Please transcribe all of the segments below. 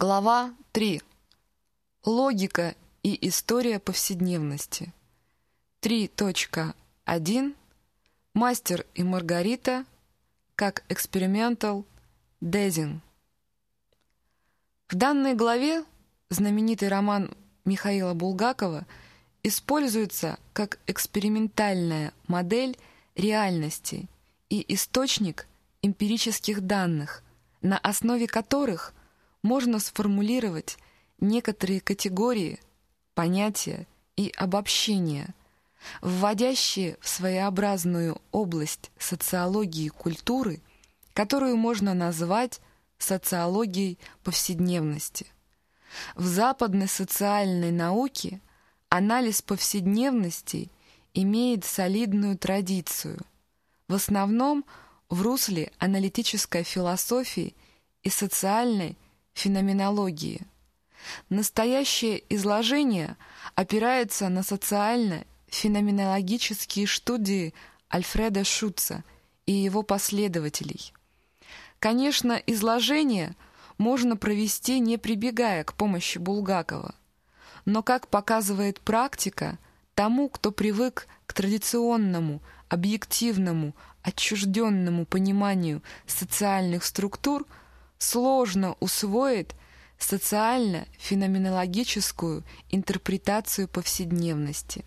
Глава 3. Логика и история повседневности. 3.1. Мастер и Маргарита как экспериментал Дезин. В данной главе знаменитый роман Михаила Булгакова используется как экспериментальная модель реальности и источник эмпирических данных, на основе которых можно сформулировать некоторые категории, понятия и обобщения, вводящие в своеобразную область социологии культуры, которую можно назвать социологией повседневности. В западной социальной науке анализ повседневности имеет солидную традицию, в основном в русле аналитической философии и социальной феноменологии. Настоящее изложение опирается на социально-феноменологические студии Альфреда Шутца и его последователей. Конечно, изложение можно провести, не прибегая к помощи Булгакова. Но, как показывает практика, тому, кто привык к традиционному, объективному, отчужденному пониманию социальных структур, сложно усвоить социально-феноменологическую интерпретацию повседневности.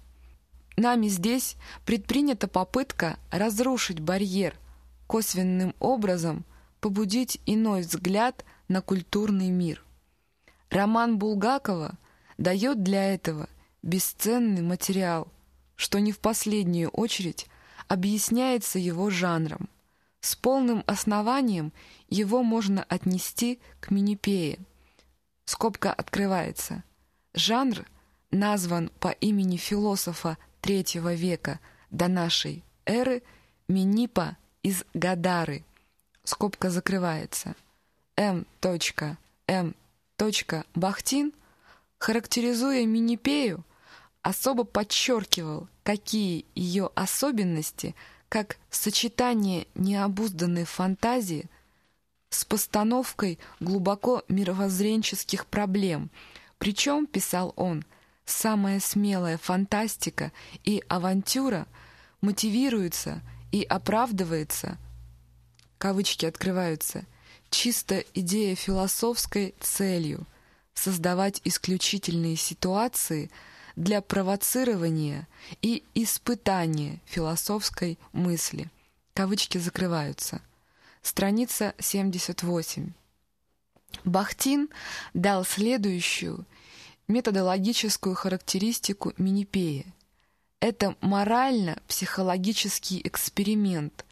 Нами здесь предпринята попытка разрушить барьер, косвенным образом побудить иной взгляд на культурный мир. Роман Булгакова дает для этого бесценный материал, что не в последнюю очередь объясняется его жанром. С полным основанием его можно отнести к Минипее – Скобка открывается. Жанр назван по имени философа третьего века до нашей эры Минипа из Гадары. Скобка закрывается. М. М. Бахтин, характеризуя Минипею, особо подчеркивал, какие ее особенности, как сочетание необузданной фантазии – с постановкой глубоко мировоззренческих проблем. Причем, писал он, самая смелая фантастика и авантюра мотивируется и оправдывается, кавычки открываются, чисто идея философской целью создавать исключительные ситуации для провоцирования и испытания философской мысли. Кавычки закрываются. Страница 78. Бахтин дал следующую методологическую характеристику Минипеи. Это морально-психологический эксперимент,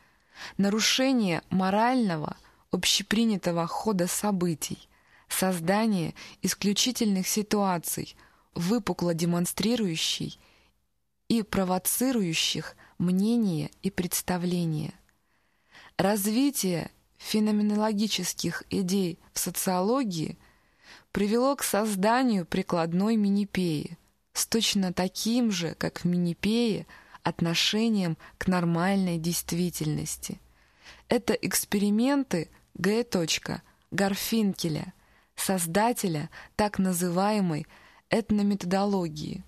нарушение морального, общепринятого хода событий, создание исключительных ситуаций, выпукло демонстрирующий и провоцирующих мнения и представления. Развитие феноменологических идей в социологии привело к созданию прикладной минипеи с точно таким же, как в минипее, отношением к нормальной действительности. Это эксперименты Г. Гарфинкеля, создателя так называемой этнометодологии.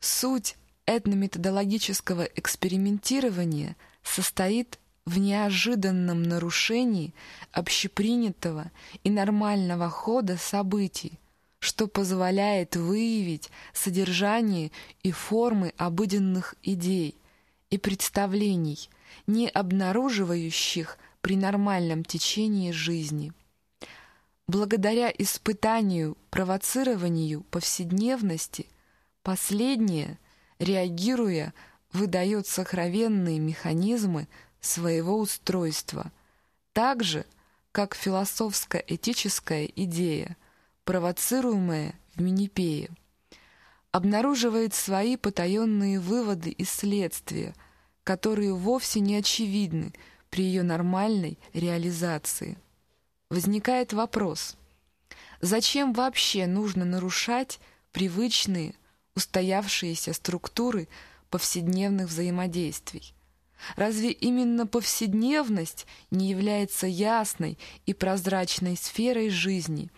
Суть этнометодологического экспериментирования состоит в неожиданном нарушении общепринятого и нормального хода событий, что позволяет выявить содержание и формы обыденных идей и представлений, не обнаруживающих при нормальном течении жизни. Благодаря испытанию, провоцированию повседневности, последнее, реагируя, выдает сокровенные механизмы своего устройства, так же, как философско-этическая идея, провоцируемая в Минипее, обнаруживает свои потаенные выводы и следствия, которые вовсе не очевидны при ее нормальной реализации. Возникает вопрос, зачем вообще нужно нарушать привычные, устоявшиеся структуры повседневных взаимодействий? Разве именно повседневность не является ясной и прозрачной сферой жизни,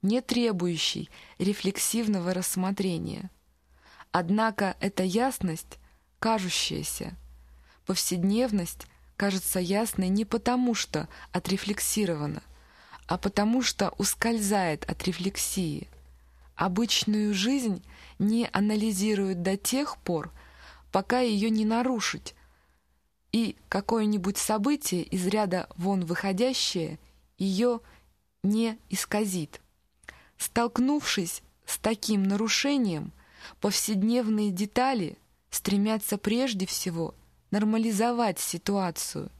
не требующий рефлексивного рассмотрения. Однако эта ясность, кажущаяся, повседневность кажется ясной не потому, что отрефлексирована, а потому что ускользает от рефлексии. Обычную жизнь не анализируют до тех пор, пока ее не нарушить, и какое-нибудь событие из ряда вон выходящее ее не исказит. Столкнувшись с таким нарушением, повседневные детали стремятся прежде всего нормализовать ситуацию,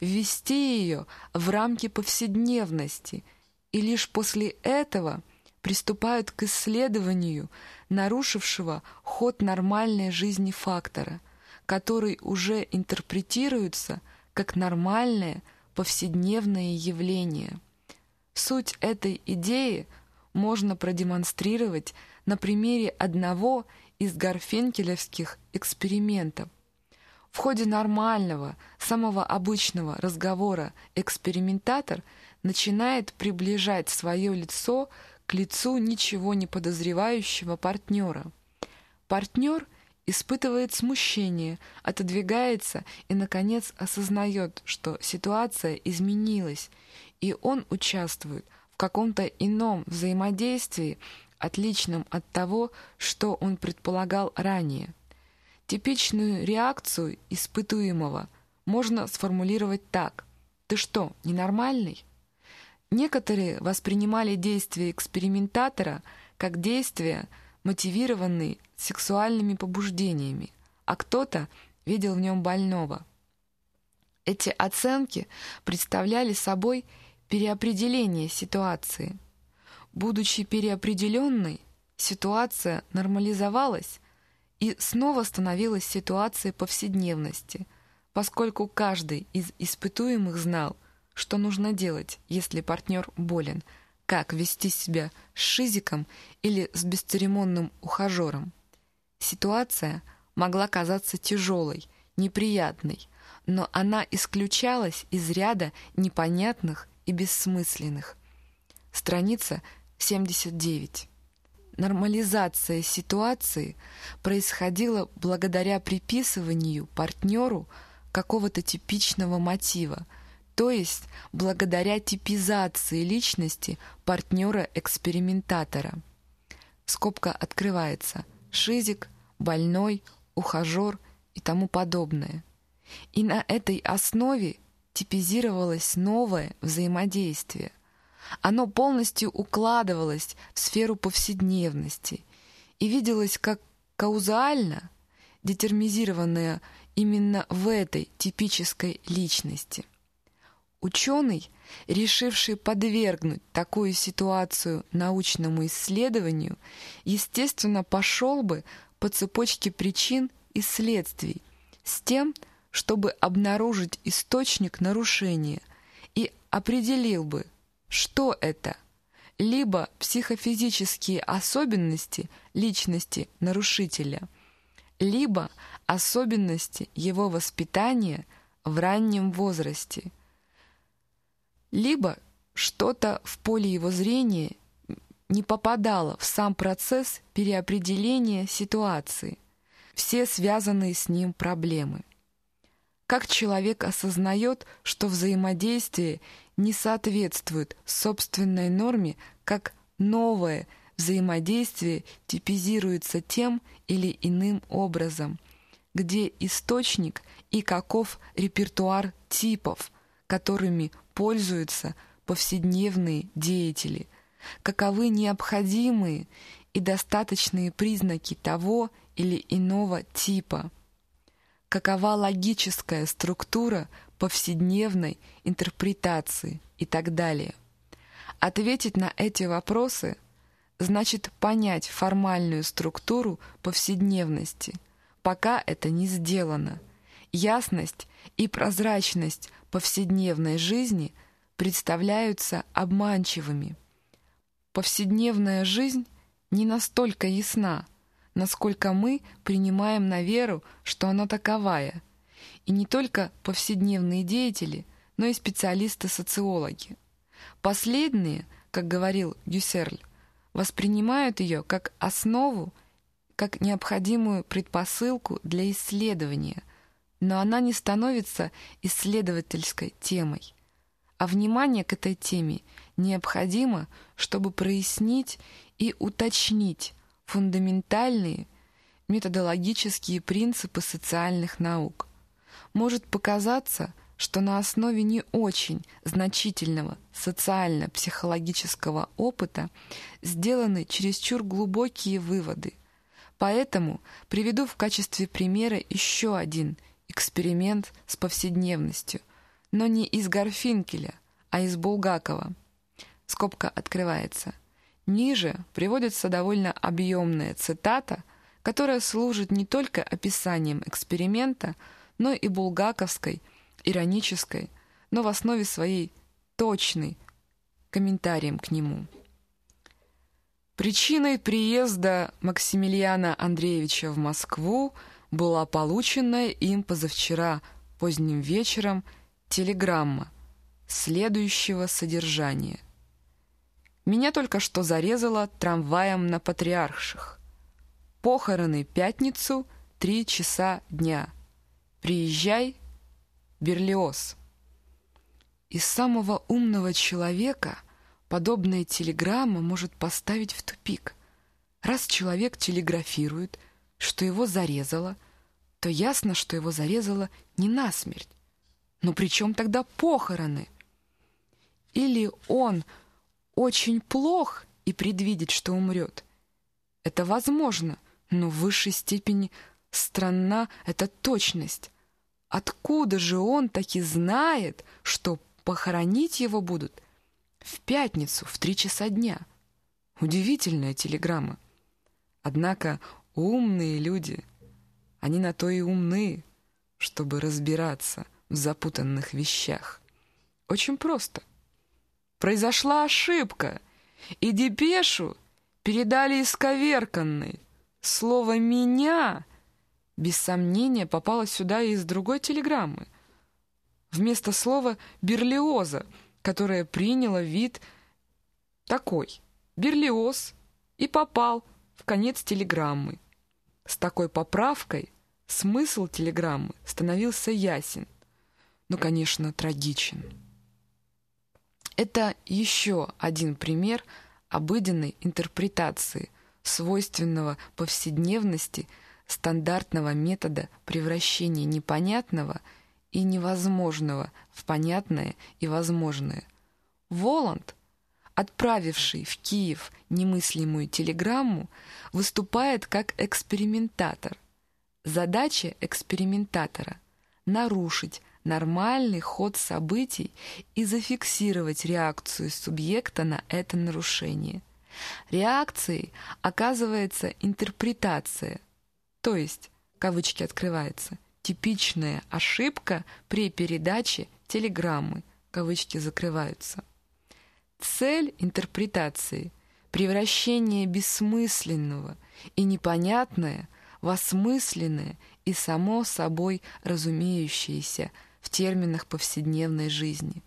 ввести ее в рамки повседневности, и лишь после этого приступают к исследованию нарушившего ход нормальной жизни фактора, который уже интерпретируется как нормальное повседневное явление. Суть этой идеи можно продемонстрировать на примере одного из гарфенкелевских экспериментов. В ходе нормального, самого обычного разговора экспериментатор начинает приближать свое лицо к лицу ничего не подозревающего партнера. Партнер испытывает смущение, отодвигается и, наконец, осознает, что ситуация изменилась, и он участвует в каком-то ином взаимодействии, отличном от того, что он предполагал ранее. Типичную реакцию испытуемого можно сформулировать так. «Ты что, ненормальный?» Некоторые воспринимали действия экспериментатора как действия, мотивированные сексуальными побуждениями, а кто-то видел в нем больного. Эти оценки представляли собой переопределение ситуации. Будучи переопределенной, ситуация нормализовалась и снова становилась ситуацией повседневности, поскольку каждый из испытуемых знал – что нужно делать, если партнер болен, как вести себя с шизиком или с бесцеремонным ухажером. Ситуация могла казаться тяжелой, неприятной, но она исключалась из ряда непонятных и бессмысленных. Страница 79. Нормализация ситуации происходила благодаря приписыванию партнеру какого-то типичного мотива, то есть благодаря типизации личности партнера-экспериментатора. Скобка открывается. Шизик, больной, ухажер и тому подобное. И на этой основе типизировалось новое взаимодействие. Оно полностью укладывалось в сферу повседневности и виделось как каузально детермизированное именно в этой типической личности – Ученый, решивший подвергнуть такую ситуацию научному исследованию, естественно, пошел бы по цепочке причин и следствий с тем, чтобы обнаружить источник нарушения и определил бы, что это – либо психофизические особенности личности нарушителя, либо особенности его воспитания в раннем возрасте – либо что-то в поле его зрения не попадало в сам процесс переопределения ситуации, все связанные с ним проблемы. Как человек осознает, что взаимодействие не соответствует собственной норме, как новое взаимодействие типизируется тем или иным образом, где источник и каков репертуар типов, которыми пользуются повседневные деятели, каковы необходимые и достаточные признаки того или иного типа, какова логическая структура повседневной интерпретации и так далее. Ответить на эти вопросы значит понять формальную структуру повседневности, пока это не сделано. Ясность и прозрачность повседневной жизни представляются обманчивыми. Повседневная жизнь не настолько ясна, насколько мы принимаем на веру, что она таковая. И не только повседневные деятели, но и специалисты-социологи. Последние как говорил Гюссерль, воспринимают ее как основу, как необходимую предпосылку для исследования, но она не становится исследовательской темой. А внимание к этой теме необходимо, чтобы прояснить и уточнить фундаментальные методологические принципы социальных наук. Может показаться, что на основе не очень значительного социально-психологического опыта сделаны чересчур глубокие выводы. Поэтому приведу в качестве примера еще один эксперимент с повседневностью, но не из Гарфинкеля, а из Булгакова. Скобка открывается. Ниже приводится довольно объемная цитата, которая служит не только описанием эксперимента, но и булгаковской – иронической, но в основе своей точной комментарием к нему. Причиной приезда Максимилиана Андреевича в Москву была полученная им позавчера поздним вечером телеграмма следующего содержания. Меня только что зарезало трамваем на Патриарших. Похороны пятницу, три часа дня. Приезжай Берлиоз. Из самого умного человека подобная телеграмма может поставить в тупик. Раз человек телеграфирует, что его зарезало, то ясно, что его зарезало не насмерть. Но при чем тогда похороны? Или он очень плох и предвидит, что умрет? Это возможно, но в высшей степени странна эта точность. Откуда же он таки знает, что похоронить его будут в пятницу в три часа дня? Удивительная телеграмма. Однако умные люди, они на то и умны, чтобы разбираться в запутанных вещах. Очень просто. Произошла ошибка, и депешу передали исковерканной. Слово «меня» — без сомнения попала сюда из другой телеграммы. Вместо слова «берлиоза», которое приняло вид такой «берлиоз» и попал в конец телеграммы. С такой поправкой смысл телеграммы становился ясен, но, конечно, трагичен. Это еще один пример обыденной интерпретации, свойственного повседневности – стандартного метода превращения непонятного и невозможного в понятное и возможное. Воланд, отправивший в Киев немыслимую телеграмму, выступает как экспериментатор. Задача экспериментатора — нарушить нормальный ход событий и зафиксировать реакцию субъекта на это нарушение. Реакцией оказывается интерпретация, то есть, кавычки открываются, типичная ошибка при передаче телеграммы, кавычки закрываются. Цель интерпретации – превращение бессмысленного и непонятное в осмысленное и само собой разумеющееся в терминах повседневной жизни.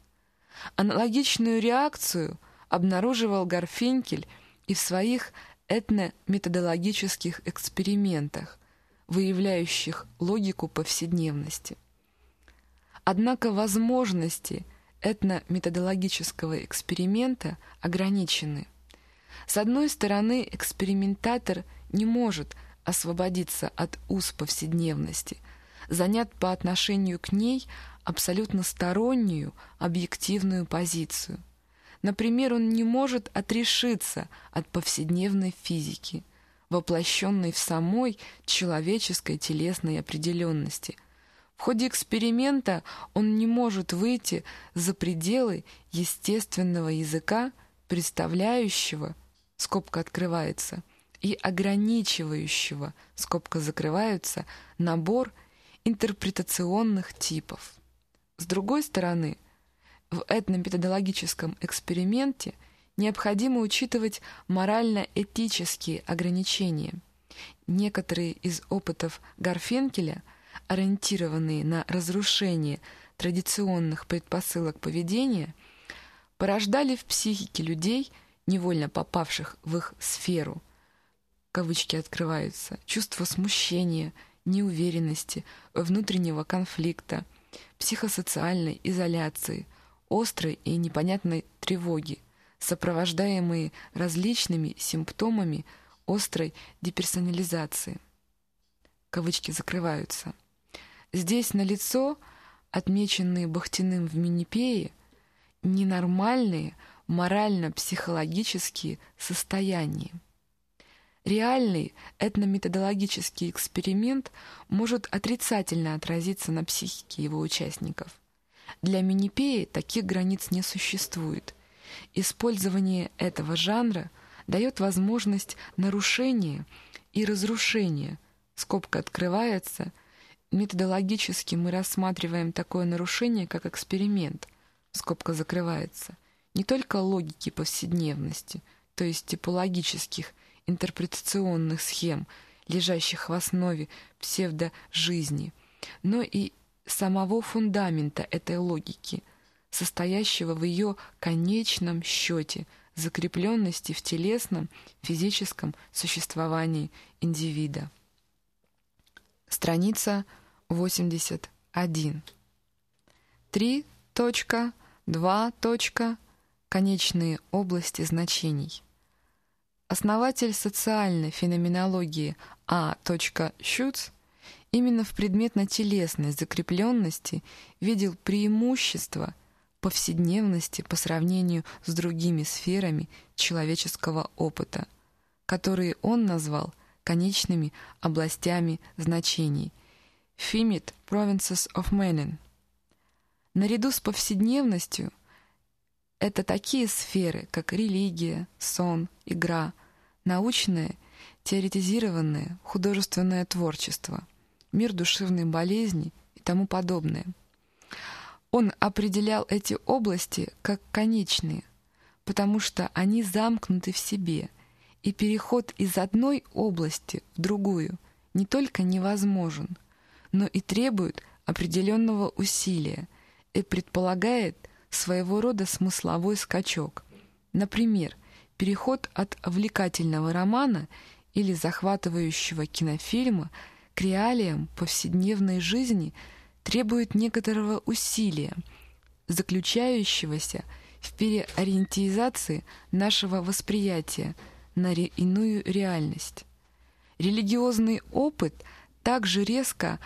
Аналогичную реакцию обнаруживал Гарфинкель и в своих этнометодологических экспериментах, выявляющих логику повседневности. Однако возможности этнометодологического эксперимента ограничены. С одной стороны, экспериментатор не может освободиться от уз повседневности, занят по отношению к ней абсолютно стороннюю объективную позицию. Например, он не может отрешиться от повседневной физики – воплощенной в самой человеческой телесной определенности. В ходе эксперимента он не может выйти за пределы естественного языка, представляющего, скобка открывается, и ограничивающего, скобка закрывается, набор интерпретационных типов. С другой стороны, в этнометодологическом эксперименте – необходимо учитывать морально-этические ограничения. Некоторые из опытов Гарфенкеля, ориентированные на разрушение традиционных предпосылок поведения, порождали в психике людей, невольно попавших в их сферу, кавычки открываются, чувство смущения, неуверенности, внутреннего конфликта, психосоциальной изоляции, острой и непонятной тревоги, сопровождаемые различными симптомами острой деперсонализации. Кавычки закрываются. Здесь налицо отмеченные Бахтиным в Минипее ненормальные морально-психологические состояния. Реальный этнометодологический эксперимент может отрицательно отразиться на психике его участников. Для Минипеи таких границ не существует. Использование этого жанра дает возможность нарушения и разрушения, скобка открывается, методологически мы рассматриваем такое нарушение как эксперимент, скобка закрывается, не только логики повседневности, то есть типологических интерпретационных схем, лежащих в основе псевдожизни, но и самого фундамента этой логики, состоящего в ее конечном счете закрепленности в телесном, физическом существовании индивида. Страница 81. 3.2. Конечные области значений. Основатель социальной феноменологии А. Шюц именно в предметно-телесной закрепленности видел преимущество повседневности по сравнению с другими сферами человеческого опыта, которые он назвал конечными областями значений Finite Provinces of Meaning. Наряду с повседневностью это такие сферы, как религия, сон, игра, научное, теоретизированное, художественное творчество, мир душевной болезни и тому подобное. Он определял эти области как конечные, потому что они замкнуты в себе, и переход из одной области в другую не только невозможен, но и требует определенного усилия и предполагает своего рода смысловой скачок. Например, переход от увлекательного романа или захватывающего кинофильма к реалиям повседневной жизни требует некоторого усилия, заключающегося в переориентизации нашего восприятия на ре иную реальность. Религиозный опыт также резко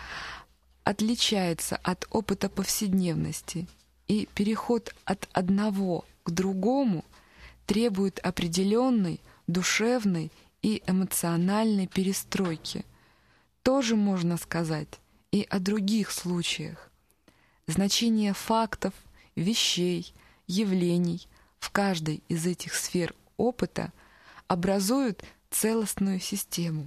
отличается от опыта повседневности – и переход от одного к другому требует определенной душевной и эмоциональной перестройки. Тоже можно сказать и о других случаях. Значение фактов, вещей, явлений в каждой из этих сфер опыта образуют целостную систему.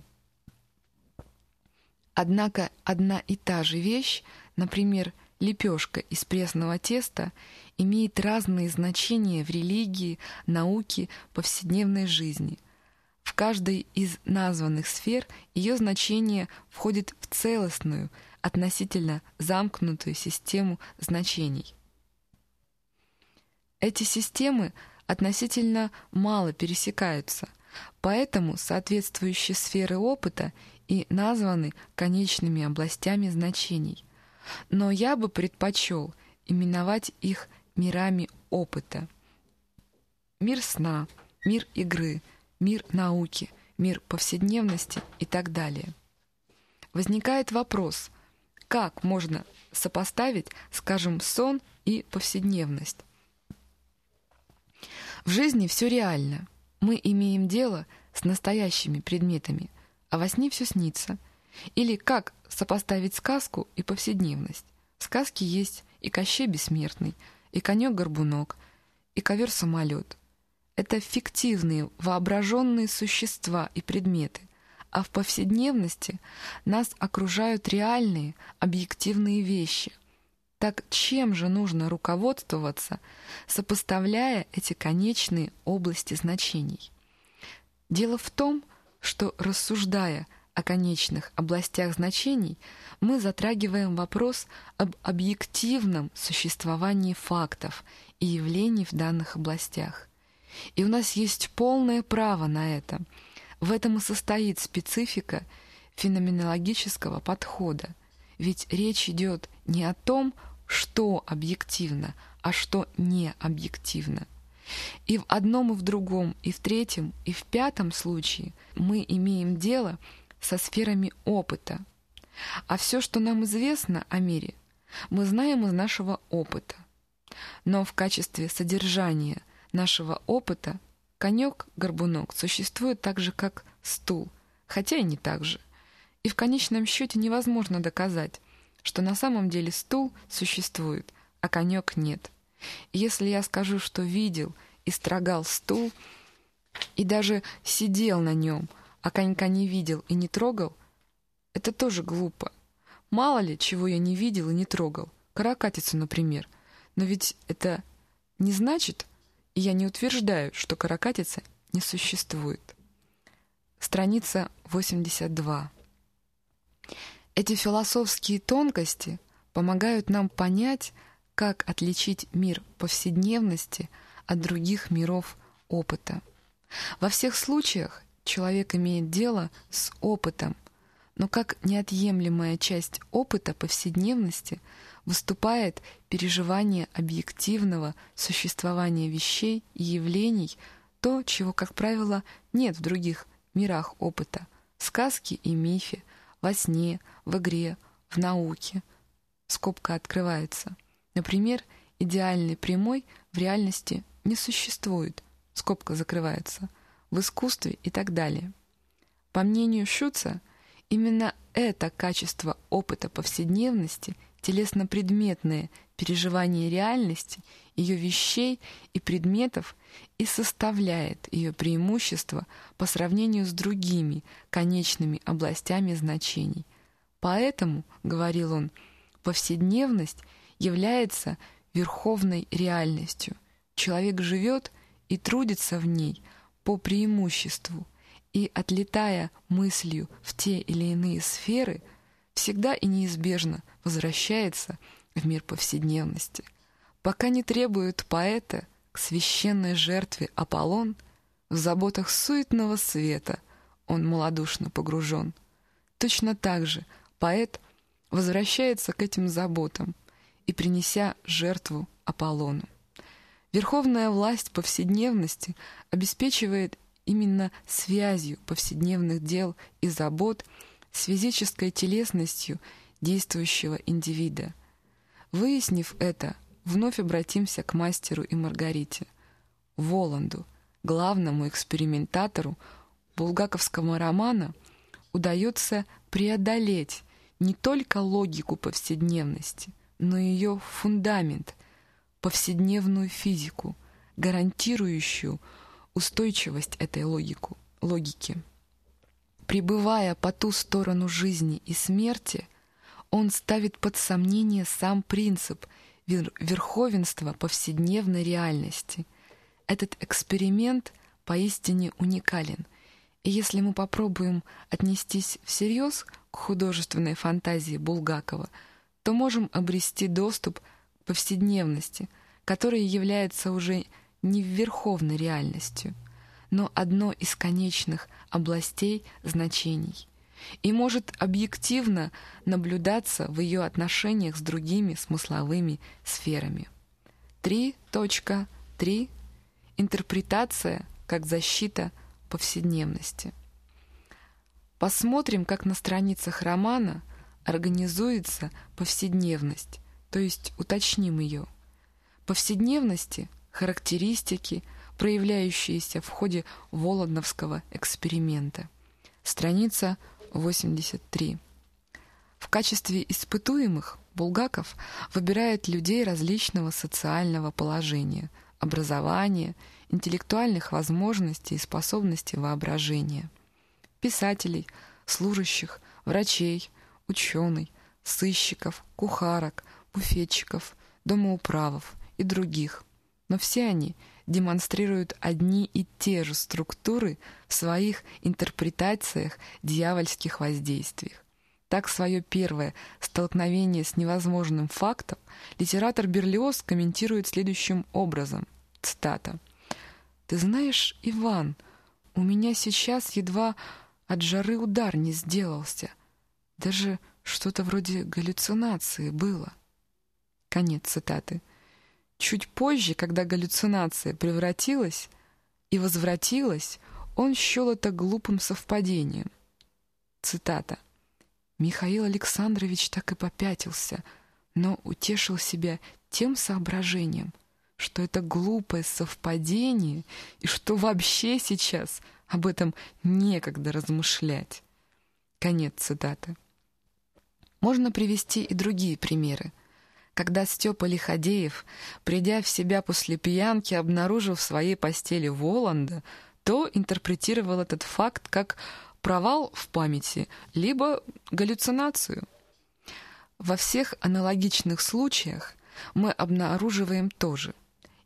Однако одна и та же вещь, например, лепешка из пресного теста имеет разные значения в религии, науке, повседневной жизни. В каждой из названных сфер ее значение входит в целостную, относительно замкнутую систему значений. Эти системы относительно мало пересекаются, поэтому соответствующие сферы опыта и названы конечными областями значений но я бы предпочел именовать их мирами опыта. Мир сна, мир игры, мир науки, мир повседневности и так далее. Возникает вопрос, как можно сопоставить, скажем, сон и повседневность? В жизни все реально. Мы имеем дело с настоящими предметами, а во сне все снится. Или как сопоставить сказку и повседневность. В сказке есть и Кощей Бессмертный, и конек-горбунок, и ковер-самолет. Это фиктивные, воображенные существа и предметы, а в повседневности нас окружают реальные, объективные вещи. Так чем же нужно руководствоваться, сопоставляя эти конечные области значений? Дело в том, что, рассуждая о конечных областях значений, мы затрагиваем вопрос об объективном существовании фактов и явлений в данных областях. И у нас есть полное право на это. В этом и состоит специфика феноменологического подхода. Ведь речь идет не о том, что объективно, а что не объективно. И в одном, и в другом, и в третьем, и в пятом случае мы имеем дело со сферами опыта. А все, что нам известно о мире, мы знаем из нашего опыта. Но в качестве содержания нашего опыта конек-горбунок существует так же, как стул, хотя и не так же. И в конечном счете невозможно доказать, что на самом деле стул существует, а конек нет. Если я скажу, что видел и строгал стул, и даже сидел на нем, а конька не видел и не трогал, это тоже глупо. Мало ли, чего я не видел и не трогал. Каракатицу, например. Но ведь это не значит, и я не утверждаю, что каракатица не существует. Страница 82. Эти философские тонкости помогают нам понять, как отличить мир повседневности от других миров опыта. Во всех случаях человек имеет дело с опытом, но как неотъемлемая часть опыта повседневности выступает переживание объективного существования вещей и явлений, то, чего, как правило, нет в других мирах опыта, сказки и мифе, во сне, в игре, в науке. Скобка открывается. Например, идеальной прямой в реальности не существует. Скобка закрывается. В искусстве и так далее. По мнению Шуца, именно это качество опыта повседневности, телесно-предметное переживание реальности, ее вещей и предметов и составляет ее преимущество по сравнению с другими конечными областями значений – Поэтому, говорил он, повседневность является верховной реальностью. Человек живет и трудится в ней по преимуществу, и, отлетая мыслью в те или иные сферы, всегда и неизбежно возвращается в мир повседневности. Пока не требует поэта к священной жертве Аполлон, в заботах суетного света он малодушно погружен. Точно так же Поэт возвращается к этим заботам и принеся жертву Аполлону. Верховная власть повседневности обеспечивает именно связью повседневных дел и забот с физической телесностью действующего индивида. Выяснив это, вновь обратимся к мастеру и Маргарите, Воланду, главному экспериментатору булгаковского романа, удается преодолеть не только логику повседневности, но и ее фундамент, повседневную физику, гарантирующую устойчивость этой логику, логики. Прибывая по ту сторону жизни и смерти, он ставит под сомнение сам принцип верховенства повседневной реальности. Этот эксперимент поистине уникален – и если мы попробуем отнестись всерьез к художественной фантазии Булгакова, то можем обрести доступ к повседневности, которая является уже не верховной реальностью, но одной из конечных областей значений и может объективно наблюдаться в ее отношениях с другими смысловыми сферами. 3.3. Интерпретация как защита – повседневности. Посмотрим, как на страницах романа организуется повседневность, то есть уточним ее. Повседневности – характеристики, проявляющиеся в ходе Володновского эксперимента. Страница 83. В качестве испытуемых Булгаков выбирает людей различного социального положения, образования – интеллектуальных возможностей и способностей воображения. Писателей, служащих, врачей, ученых, сыщиков, кухарок, буфетчиков, домоуправов и других. Но все они демонстрируют одни и те же структуры в своих интерпретациях дьявольских воздействиях. Так свое первое столкновение с невозможным фактом литератор Берлиоз комментирует следующим образом. Цитата. «Ты знаешь, Иван, у меня сейчас едва от жары удар не сделался. Даже что-то вроде галлюцинации было». Конец цитаты. Чуть позже, когда галлюцинация превратилась и возвратилась, он счел это глупым совпадением. Цитата. Михаил Александрович так и попятился, но утешил себя тем соображением, что это глупое совпадение и что вообще сейчас об этом некогда размышлять. Конец цитаты. Можно привести и другие примеры. Когда Степа Лиходеев, придя в себя после пьянки, обнаружил в своей постели Воланда, то интерпретировал этот факт как провал в памяти, либо галлюцинацию. Во всех аналогичных случаях мы обнаруживаем то же.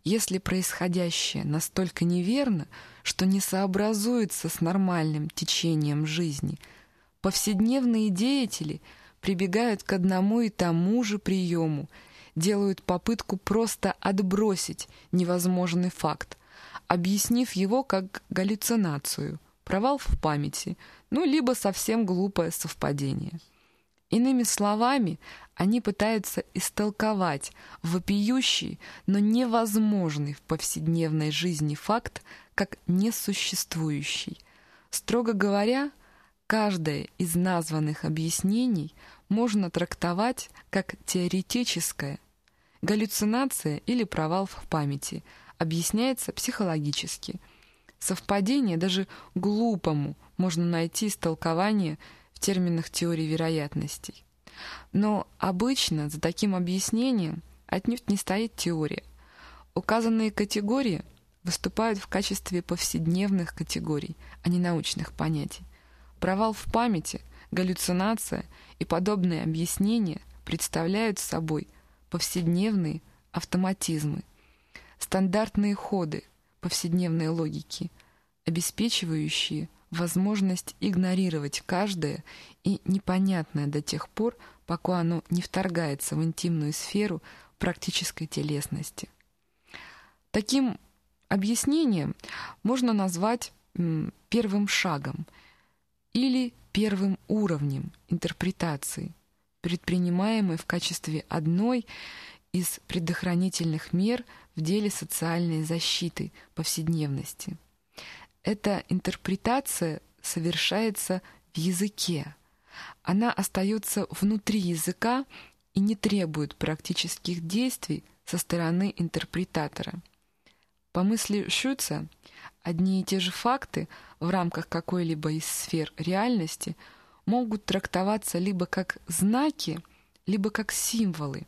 Если происходящее настолько неверно, что не сообразуется с нормальным течением жизни, повседневные деятели прибегают к одному и тому же приему, делают попытку просто отбросить невозможный факт, объяснив его как галлюцинацию – провал в памяти, ну, либо совсем глупое совпадение. Иными словами, они пытаются истолковать вопиющий, но невозможный в повседневной жизни факт как несуществующий. Строго говоря, каждое из названных объяснений можно трактовать как теоретическое. Галлюцинация или провал в памяти объясняется психологически – Совпадение даже глупому можно найти истолкование в терминах теории вероятностей. Но обычно за таким объяснением отнюдь не стоит теория. Указанные категории выступают в качестве повседневных категорий, а не научных понятий. Провал в памяти, галлюцинация и подобные объяснения представляют собой повседневные автоматизмы, стандартные ходы, повседневной логики, обеспечивающие возможность игнорировать каждое и непонятное до тех пор, пока оно не вторгается в интимную сферу практической телесности. Таким объяснением можно назвать первым шагом или первым уровнем интерпретации, предпринимаемой в качестве одной из предохранительных мер в деле социальной защиты повседневности. Эта интерпретация совершается в языке. Она остается внутри языка и не требует практических действий со стороны интерпретатора. По мысли Шюца, одни и те же факты в рамках какой-либо из сфер реальности могут трактоваться либо как знаки, либо как символы,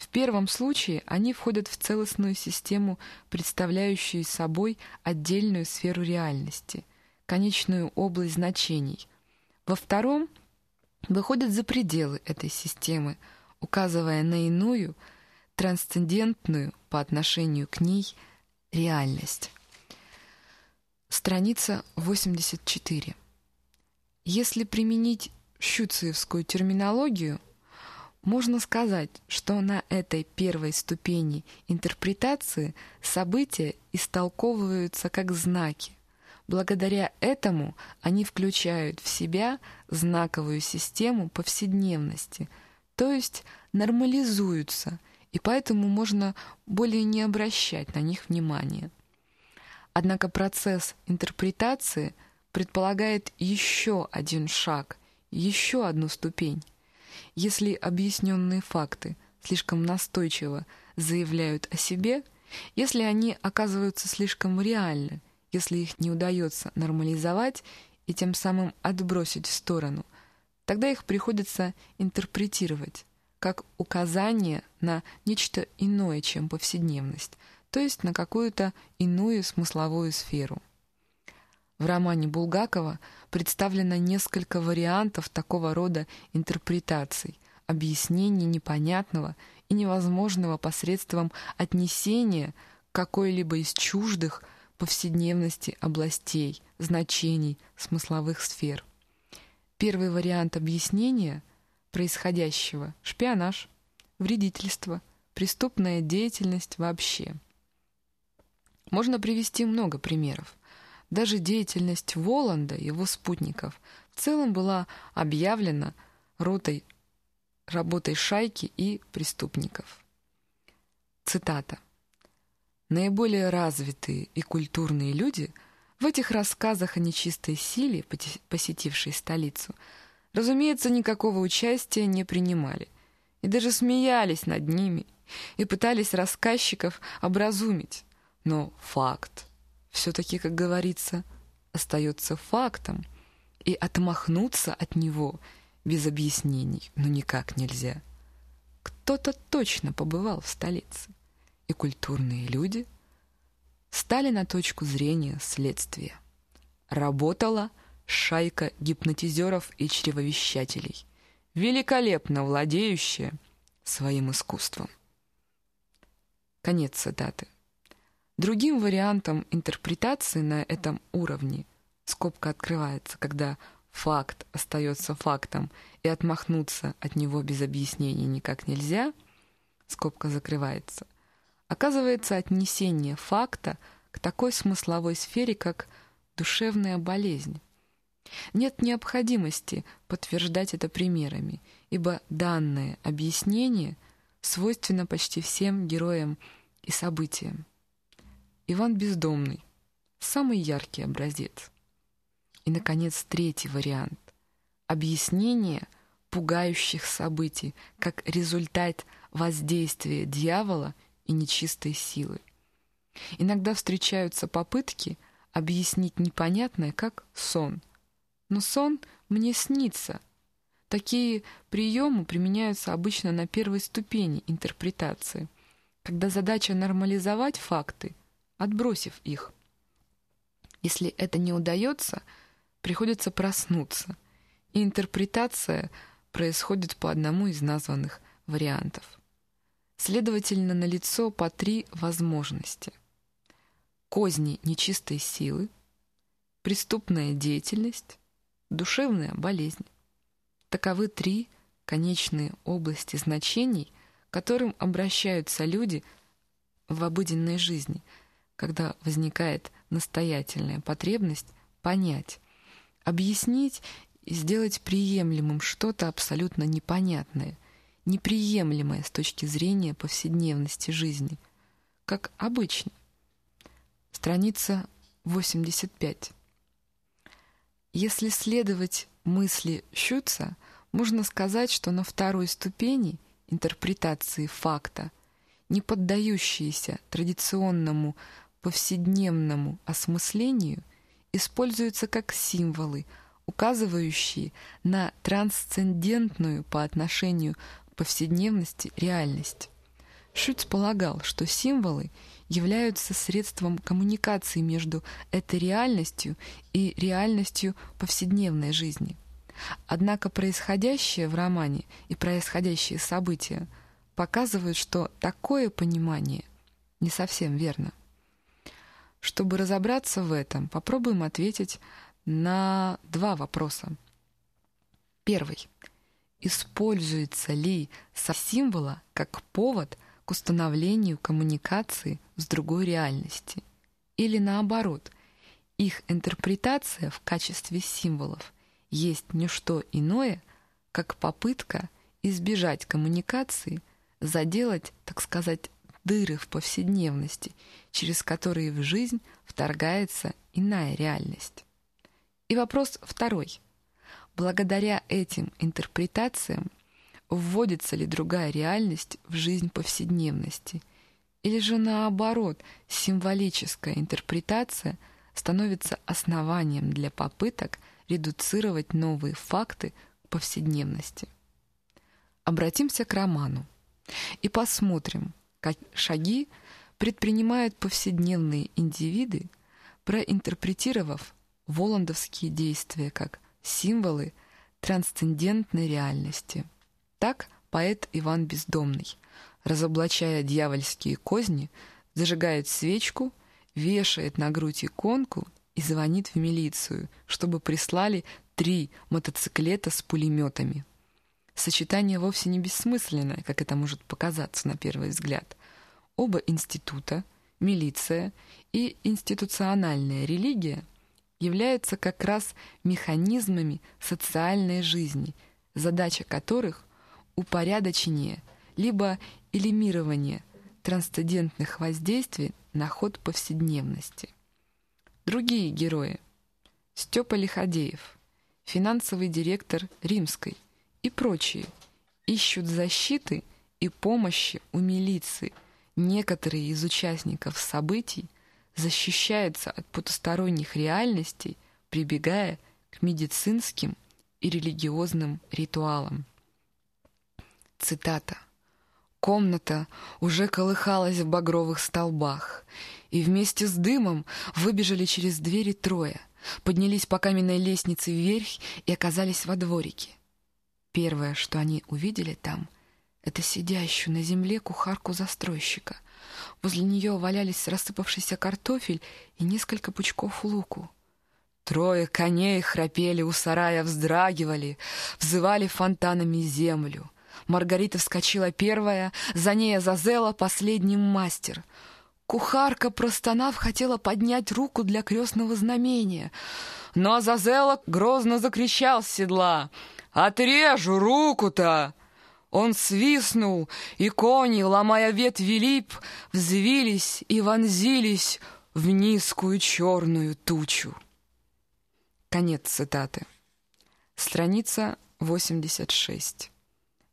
в первом случае они входят в целостную систему, представляющую собой отдельную сферу реальности, конечную область значений. Во втором выходят за пределы этой системы, указывая на иную, трансцендентную по отношению к ней реальность. Страница 84. Если применить щуциевскую терминологию – можно сказать, что на этой первой ступени интерпретации события истолковываются как знаки. Благодаря этому они включают в себя знаковую систему повседневности, то есть нормализуются, и поэтому можно более не обращать на них внимания. Однако процесс интерпретации предполагает еще один шаг, еще одну ступень. Если объясненные факты слишком настойчиво заявляют о себе, если они оказываются слишком реальны, если их не удается нормализовать и тем самым отбросить в сторону, тогда их приходится интерпретировать как указание на нечто иное, чем повседневность, то есть на какую-то иную смысловую сферу. В романе Булгакова представлено несколько вариантов такого рода интерпретаций, объяснений непонятного и невозможного посредством отнесения какой-либо из чуждых повседневности областей, значений, смысловых сфер. Первый вариант объяснения происходящего — шпионаж, вредительство, преступная деятельность вообще. Можно привести много примеров. Даже деятельность Воланда и его спутников в целом была объявлена ротой работой шайки и преступников. Цитата. Наиболее развитые и культурные люди в этих рассказах о нечистой силе, посетившей столицу, разумеется, никакого участия не принимали и даже смеялись над ними и пытались рассказчиков образумить. Но факт все-таки, как говорится, остается фактом, и отмахнуться от него без объяснений ну никак нельзя. Кто-то точно побывал в столице, и культурные люди стали на точку зрения следствия. Работала шайка гипнотизеров и чревовещателей, великолепно владеющая своим искусством. Конец цитаты. Другим вариантом интерпретации на этом уровне скобка открывается, когда факт остается фактом и отмахнуться от него без объяснений никак нельзя, скобка закрывается, оказывается отнесение факта к такой смысловой сфере, как душевная болезнь. Нет необходимости подтверждать это примерами, ибо данное объяснение свойственно почти всем героям и событиям. Иван Бездомный — самый яркий образец. И, наконец, третий вариант — объяснение пугающих событий как результат воздействия дьявола и нечистой силы. Иногда встречаются попытки объяснить непонятное как сон. Но сон мне снится. Такие приемы применяются обычно на первой ступени интерпретации, когда задача нормализовать факты отбросив их. Если это не удается, приходится проснуться, и интерпретация происходит по одному из названных вариантов. Следовательно, налицо по три возможности. Козни нечистой силы, преступная деятельность, душевная болезнь. Таковы три конечные области значений, которым обращаются люди в обыденной жизни – когда возникает настоятельная потребность понять, объяснить и сделать приемлемым что-то абсолютно непонятное, неприемлемое с точки зрения повседневности жизни, как обычно. Страница 85. Если следовать мысли Щуца, можно сказать, что на второй ступени интерпретации факта, не поддающиеся традиционному повседневному осмыслению используются как символы, указывающие на трансцендентную по отношению к повседневности реальность. Шюц полагал, что символы являются средством коммуникации между этой реальностью и реальностью повседневной жизни. Однако происходящее в романе и происходящие события показывают, что такое понимание не совсем верно. Чтобы разобраться в этом, попробуем ответить на два вопроса. Первый. Используется ли символа как повод к установлению коммуникации с другой реальности? Или наоборот, их интерпретация в качестве символов есть не что иное, как попытка избежать коммуникации, заделать, так сказать, дыры в повседневности, через которые в жизнь вторгается иная реальность. И вопрос второй. Благодаря этим интерпретациям вводится ли другая реальность в жизнь повседневности, или же наоборот, символическая интерпретация становится основанием для попыток редуцировать новые факты к повседневности. Обратимся к роману и посмотрим, шаги предпринимают повседневные индивиды, проинтерпретировав воландовские действия как символы трансцендентной реальности. Так поэт Иван Бездомный, разоблачая дьявольские козни, зажигает свечку, вешает на грудь иконку и звонит в милицию, чтобы прислали три мотоциклета с пулеметами. Сочетание вовсе не бессмысленное, как это может показаться на первый взгляд. Оба института, милиция и институциональная религия являются как раз механизмами социальной жизни, задача которых — упорядочение либо элимирование трансцендентных воздействий на ход повседневности. Другие герои — Степа Лиходеев, финансовый директор Римской и прочие — ищут защиты и помощи у милиции. Некоторые из участников событий — защищается от потусторонних реальностей, прибегая к медицинским и религиозным ритуалам. Цитата. Комната уже колыхалась в багровых столбах, и вместе с дымом выбежали через двери трое, поднялись по каменной лестнице вверх и оказались во дворике. Первое, что они увидели там, это сидящую на земле кухарку застройщика — Возле нее валялись рассыпавшийся картофель и несколько пучков луку. Трое коней храпели у сарая, вздрагивали, взывали фонтанами землю. Маргарита вскочила первая, за ней Азазела последним мастер. Кухарка, простонав, хотела поднять руку для крестного знамения, но Азазела грозно закричал с седла «Отрежу руку-то!» Он свистнул, и кони, ломая ветви лип, взвились и вонзились в низкую черную тучу. Конец цитаты. Страница 86.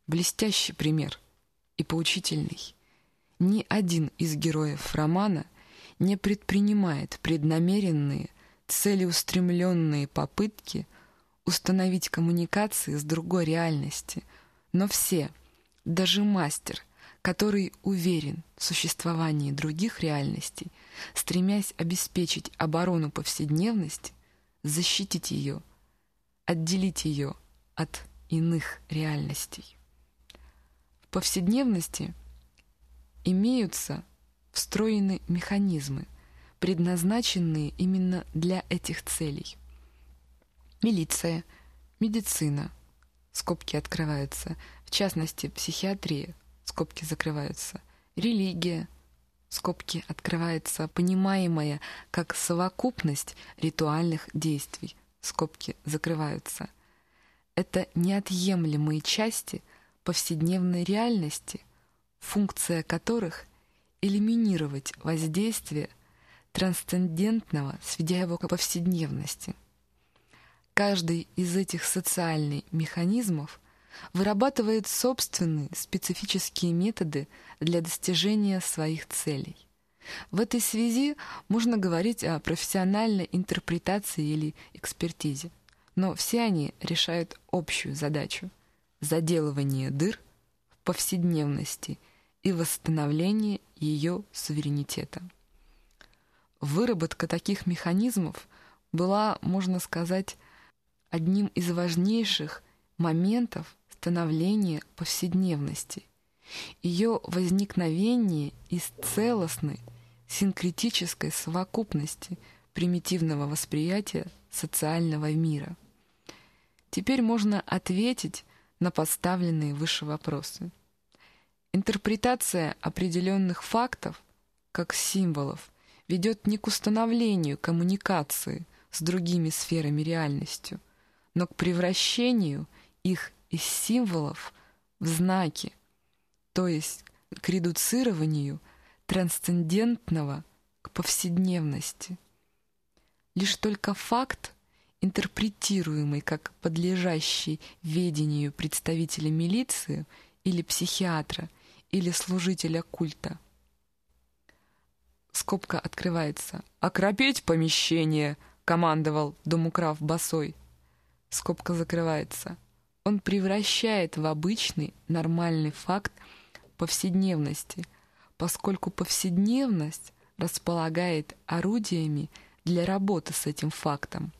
Блестящий пример и поучительный. Ни один из героев романа не предпринимает преднамеренные, целеустремленные попытки установить коммуникации с другой реальности – но все, даже мастер, который уверен в существовании других реальностей, стремясь обеспечить оборону повседневности, защитить ее, отделить ее от иных реальностей. В повседневности имеются встроены механизмы, предназначенные именно для этих целей. Милиция, медицина, скобки открываются, в частности, психиатрия, скобки закрываются, религия, скобки открывается, понимаемая как совокупность ритуальных действий, скобки закрываются. Это неотъемлемые части повседневной реальности, функция которых — элиминировать воздействие трансцендентного, сведя его к повседневности — Каждый из этих социальных механизмов вырабатывает собственные специфические методы для достижения своих целей. В этой связи можно говорить о профессиональной интерпретации или экспертизе, но все они решают общую задачу – заделывание дыр в повседневности и восстановление ее суверенитета. Выработка таких механизмов была, можно сказать, одним из важнейших моментов становления повседневности. Ее возникновение из целостной, синкретической совокупности примитивного восприятия социального мира. Теперь можно ответить на поставленные выше вопросы. Интерпретация определенных фактов, как символов, ведет не к установлению коммуникации с другими сферами реальностью, но к превращению их из символов в знаки, то есть к редуцированию трансцендентного к повседневности. Лишь только факт, интерпретируемый как подлежащий ведению представителя милиции или психиатра или служителя культа. Скобка открывается. «Окропить помещение!» — командовал Домукрав Босой скобка закрывается, он превращает в обычный, нормальный факт повседневности, поскольку повседневность располагает орудиями для работы с этим фактом.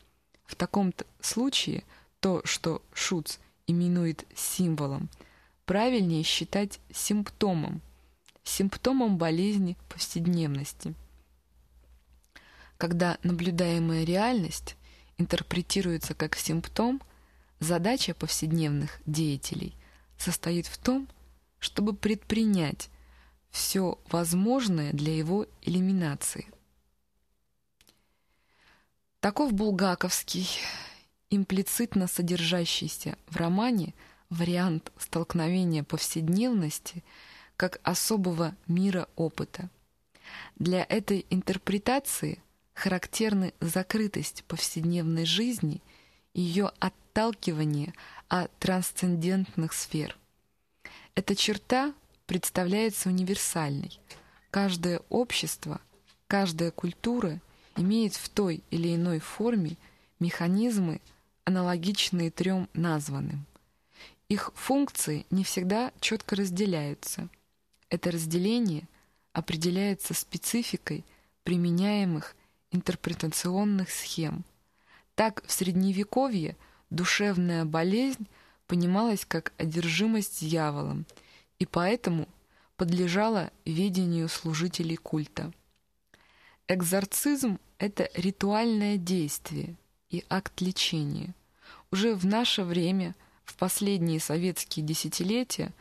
В таком случае то, что Шуц именует символом, правильнее считать симптомом. симптомом болезни повседневности. Когда наблюдаемая реальность интерпретируется как симптом, задача повседневных деятелей состоит в том, чтобы предпринять все возможное для его элиминации. Таков булгаковский, имплицитно содержащийся в романе вариант столкновения повседневности как особого мира опыта. Для этой интерпретации характерны закрытость повседневной жизни ее отталкивание от трансцендентных сфер. Эта черта представляется универсальной. Каждое общество, каждая культура имеет в той или иной форме механизмы, аналогичные трем названным. Их функции не всегда четко разделяются. Это разделение определяется спецификой применяемых интерпретационных схем. Так в Средневековье душевная болезнь понималась как одержимость дьяволом и поэтому подлежала ведению служителей культа. Экзорцизм — это ритуальное действие и акт лечения. Уже в наше время, в последние советские десятилетия,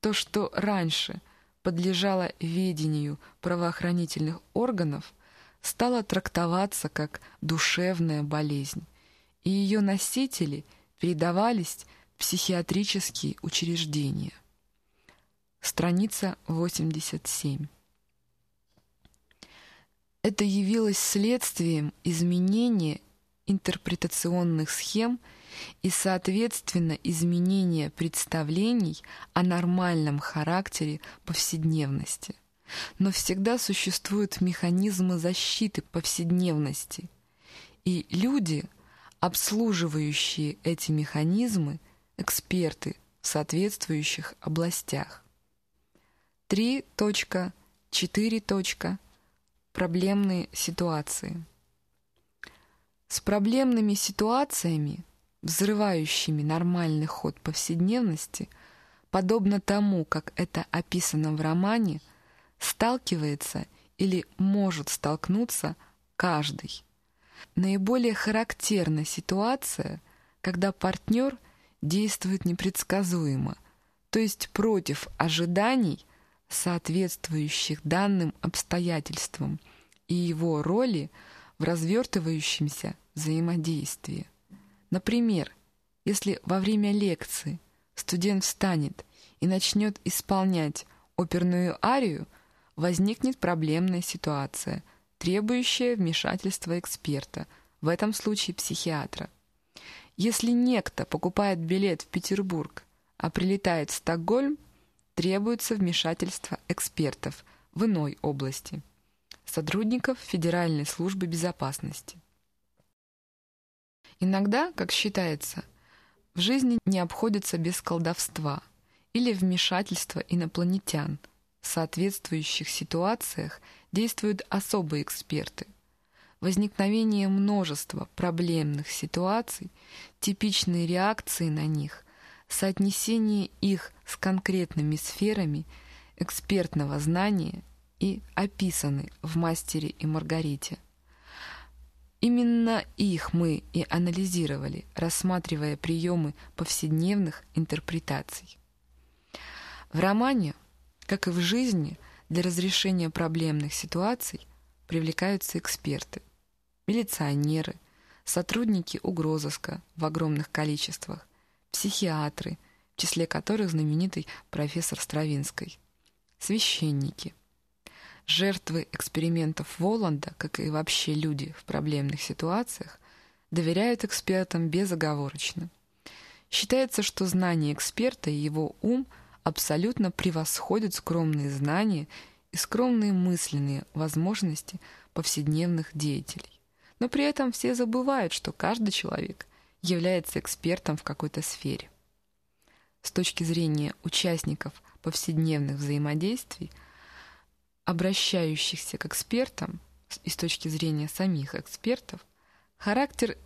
то, что раньше подлежало ведению правоохранительных органов, стало трактоваться как душевная болезнь, и ее носители передавались в психиатрические учреждения. Страница 87. Это явилось следствием изменения интерпретационных схем и, соответственно, изменения представлений о нормальном характере повседневности. Но всегда существуют механизмы защиты повседневности, и люди, обслуживающие эти механизмы, эксперты в соответствующих областях. 3.4. Проблемные ситуации. С проблемными ситуациями, взрывающими нормальный ход повседневности, подобно тому, как это описано в романе, сталкивается или может столкнуться каждый. Наиболее характерна ситуация, когда партнер действует непредсказуемо, то есть против ожиданий, соответствующих данным обстоятельствам и его роли в развертывающемся взаимодействии. Например, если во время лекции студент встанет и начнет исполнять оперную арию, возникнет проблемная ситуация, требующая вмешательства эксперта, в этом случае психиатра. Если некто покупает билет в Петербург, а прилетает в Стокгольм, требуется вмешательство экспертов в иной области, сотрудников Федеральной службы безопасности. Иногда, как считается, в жизни не обходится без колдовства или вмешательства инопланетян. В соответствующих ситуациях действуют особые эксперты. Возникновение множества проблемных ситуаций, типичные реакции на них, соотнесение их с конкретными сферами экспертного знания и описаны в «Мастере и Маргарите». Именно их мы и анализировали, рассматривая приемы повседневных интерпретаций. В романе, как и в жизни, для разрешения проблемных ситуаций привлекаются эксперты, милиционеры, сотрудники угрозыска в огромных количествах, психиатры, в числе которых знаменитый профессор Стравинской, священники – Жертвы экспериментов Воланда, как и вообще люди в проблемных ситуациях, доверяют экспертам безоговорочно. Считается, что знания эксперта и его ум абсолютно превосходят скромные знания и скромные мысленные возможности повседневных деятелей. Но при этом все забывают, что каждый человек является экспертом в какой-то сфере. С точки зрения участников повседневных взаимодействий – обращающихся к экспертам и с точки зрения самих экспертов, характер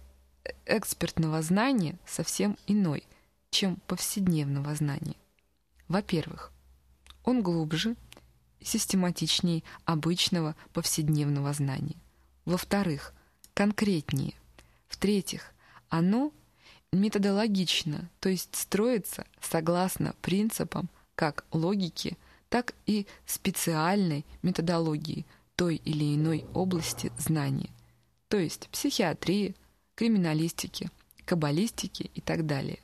экспертного знания совсем иной, чем повседневного знания. Во-первых, он глубже и систематичнее обычного повседневного знания. Во-вторых, конкретнее. В-третьих, оно методологично, то есть строится согласно принципам как логики, так и специальной методологии той или иной области знания, то есть психиатрии, криминалистики, каббалистики и так далее,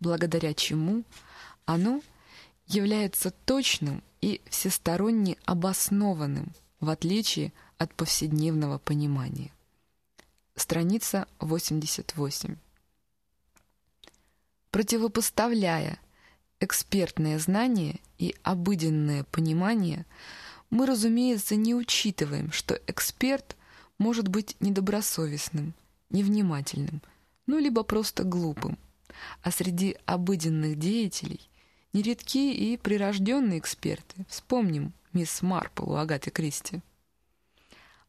благодаря чему оно является точным и всесторонне обоснованным, в отличие от повседневного понимания. Страница 88. Противопоставляя экспертное знание и обыденное понимание, мы, разумеется, не учитываем, что эксперт может быть недобросовестным, невнимательным, ну, либо просто глупым. А среди обыденных деятелей нередки и прирожденные эксперты. Вспомним мисс Марпл у Агаты Кристи.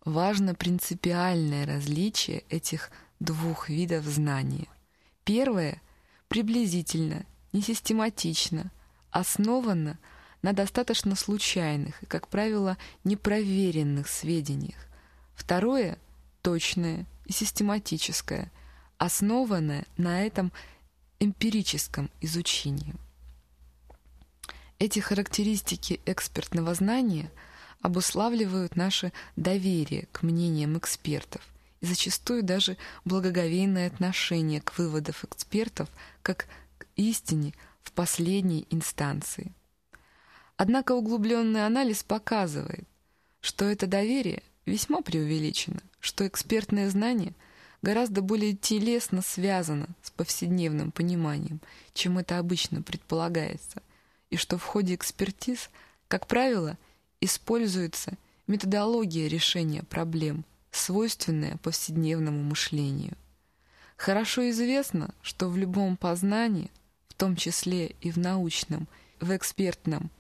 Важно принципиальное различие этих двух видов знания. Первое — приблизительно, несистематично, основано на достаточно случайных и, как правило, непроверенных сведениях. Второе — точное и систематическое, основанное на этом эмпирическом изучении. Эти характеристики экспертного знания обуславливают наше доверие к мнениям экспертов и зачастую даже благоговейное отношение к выводам экспертов как к истине в последней инстанции. Однако углубленный анализ показывает, что это доверие весьма преувеличено, что экспертное знание гораздо более телесно связано с повседневным пониманием, чем это обычно предполагается – и что в ходе экспертиз, как правило, используется методология решения проблем, свойственная повседневному мышлению. Хорошо известно, что в любом познании, в том числе и в научном, в экспертном,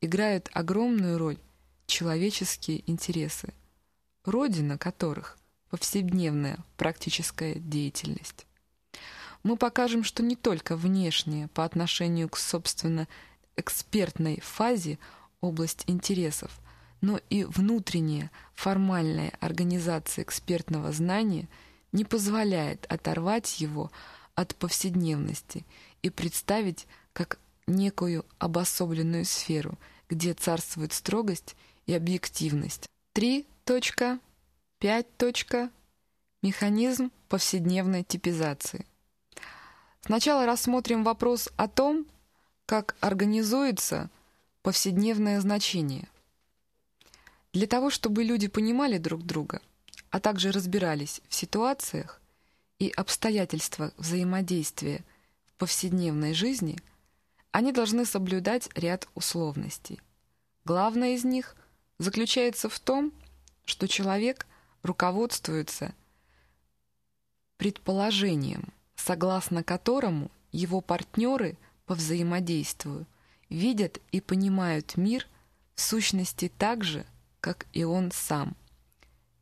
играют огромную роль человеческие интересы, родина которых – повседневная практическая деятельность. Мы покажем, что не только внешнее по отношению к, собственно, экспертной фазе область интересов, но и внутренняя формальная организация экспертного знания не позволяет оторвать его от повседневности и представить как некую обособленную сферу, где царствует строгость и объективность. 3.5. Механизм повседневной типизации. Сначала рассмотрим вопрос о том, как организуется повседневное значение. Для того, чтобы люди понимали друг друга, а также разбирались в ситуациях и обстоятельствах взаимодействия в повседневной жизни, они должны соблюдать ряд условностей. Главное из них заключается в том, что человек руководствуется предположением, согласно которому его партнеры – повзаимодействую, видят и понимают мир в сущности так же, как и он сам.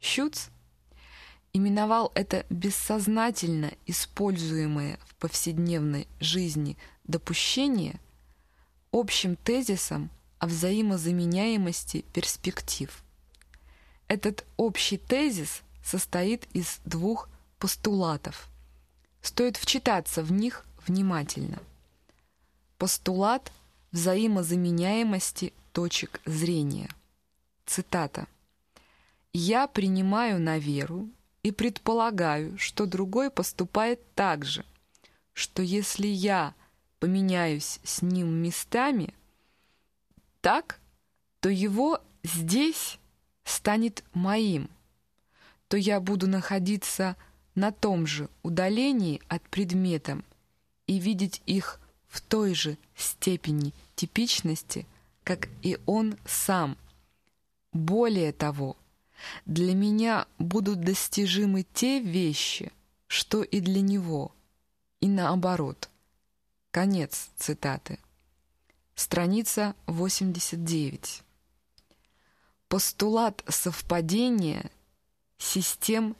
Щуц именовал это бессознательно используемое в повседневной жизни допущение общим тезисом о взаимозаменяемости перспектив. Этот общий тезис состоит из двух постулатов. Стоит вчитаться в них внимательно – Постулат взаимозаменяемости точек зрения. Цитата. «Я принимаю на веру и предполагаю, что другой поступает так же, что если я поменяюсь с ним местами, так, то его здесь станет моим, то я буду находиться на том же удалении от предмета и видеть их в той же степени типичности, как и он сам. Более того, для меня будут достижимы те вещи, что и для него, и наоборот. Конец цитаты. Страница 89. Постулат совпадения систем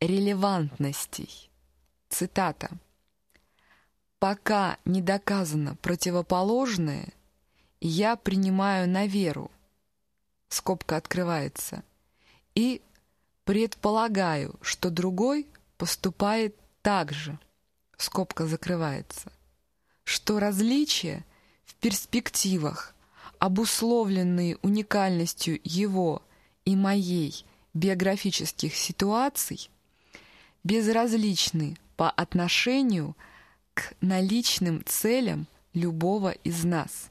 релевантностей. Цитата. Пока не доказано противоположное, я принимаю на веру, скобка открывается, и предполагаю, что другой поступает так же, скобка закрывается, что различия в перспективах, обусловленные уникальностью его и моей биографических ситуаций, безразличны по отношению к наличным целям любого из нас.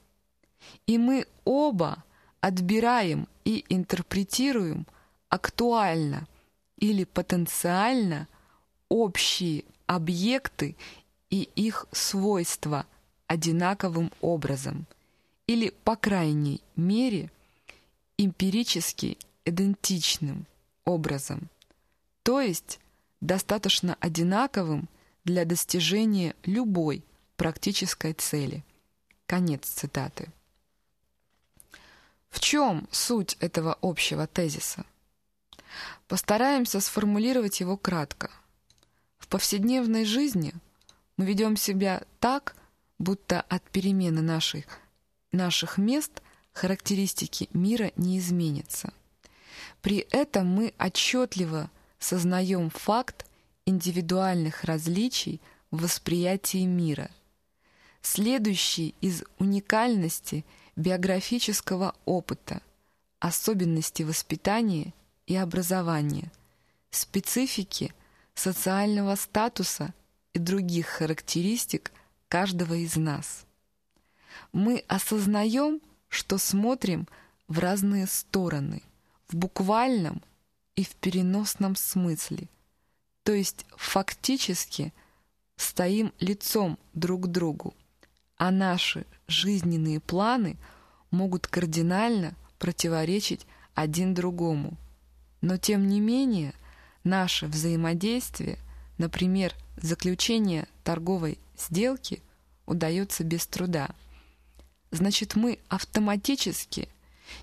И мы оба отбираем и интерпретируем актуально или потенциально общие объекты и их свойства одинаковым образом, или, по крайней мере, эмпирически идентичным образом, то есть достаточно одинаковым для достижения любой практической цели. Конец цитаты. В чем суть этого общего тезиса? Постараемся сформулировать его кратко. В повседневной жизни мы ведем себя так, будто от перемены наших, наших мест характеристики мира не изменятся. При этом мы отчетливо сознаем факт индивидуальных различий в восприятии мира, следующий из уникальности биографического опыта, особенности воспитания и образования, специфики социального статуса и других характеристик каждого из нас. Мы осознаем, что смотрим в разные стороны, в буквальном и в переносном смысле, то есть фактически стоим лицом друг к другу, а наши жизненные планы могут кардинально противоречить один другому. Но тем не менее, наше взаимодействие, например, заключение торговой сделки, удается без труда. Значит, мы автоматически,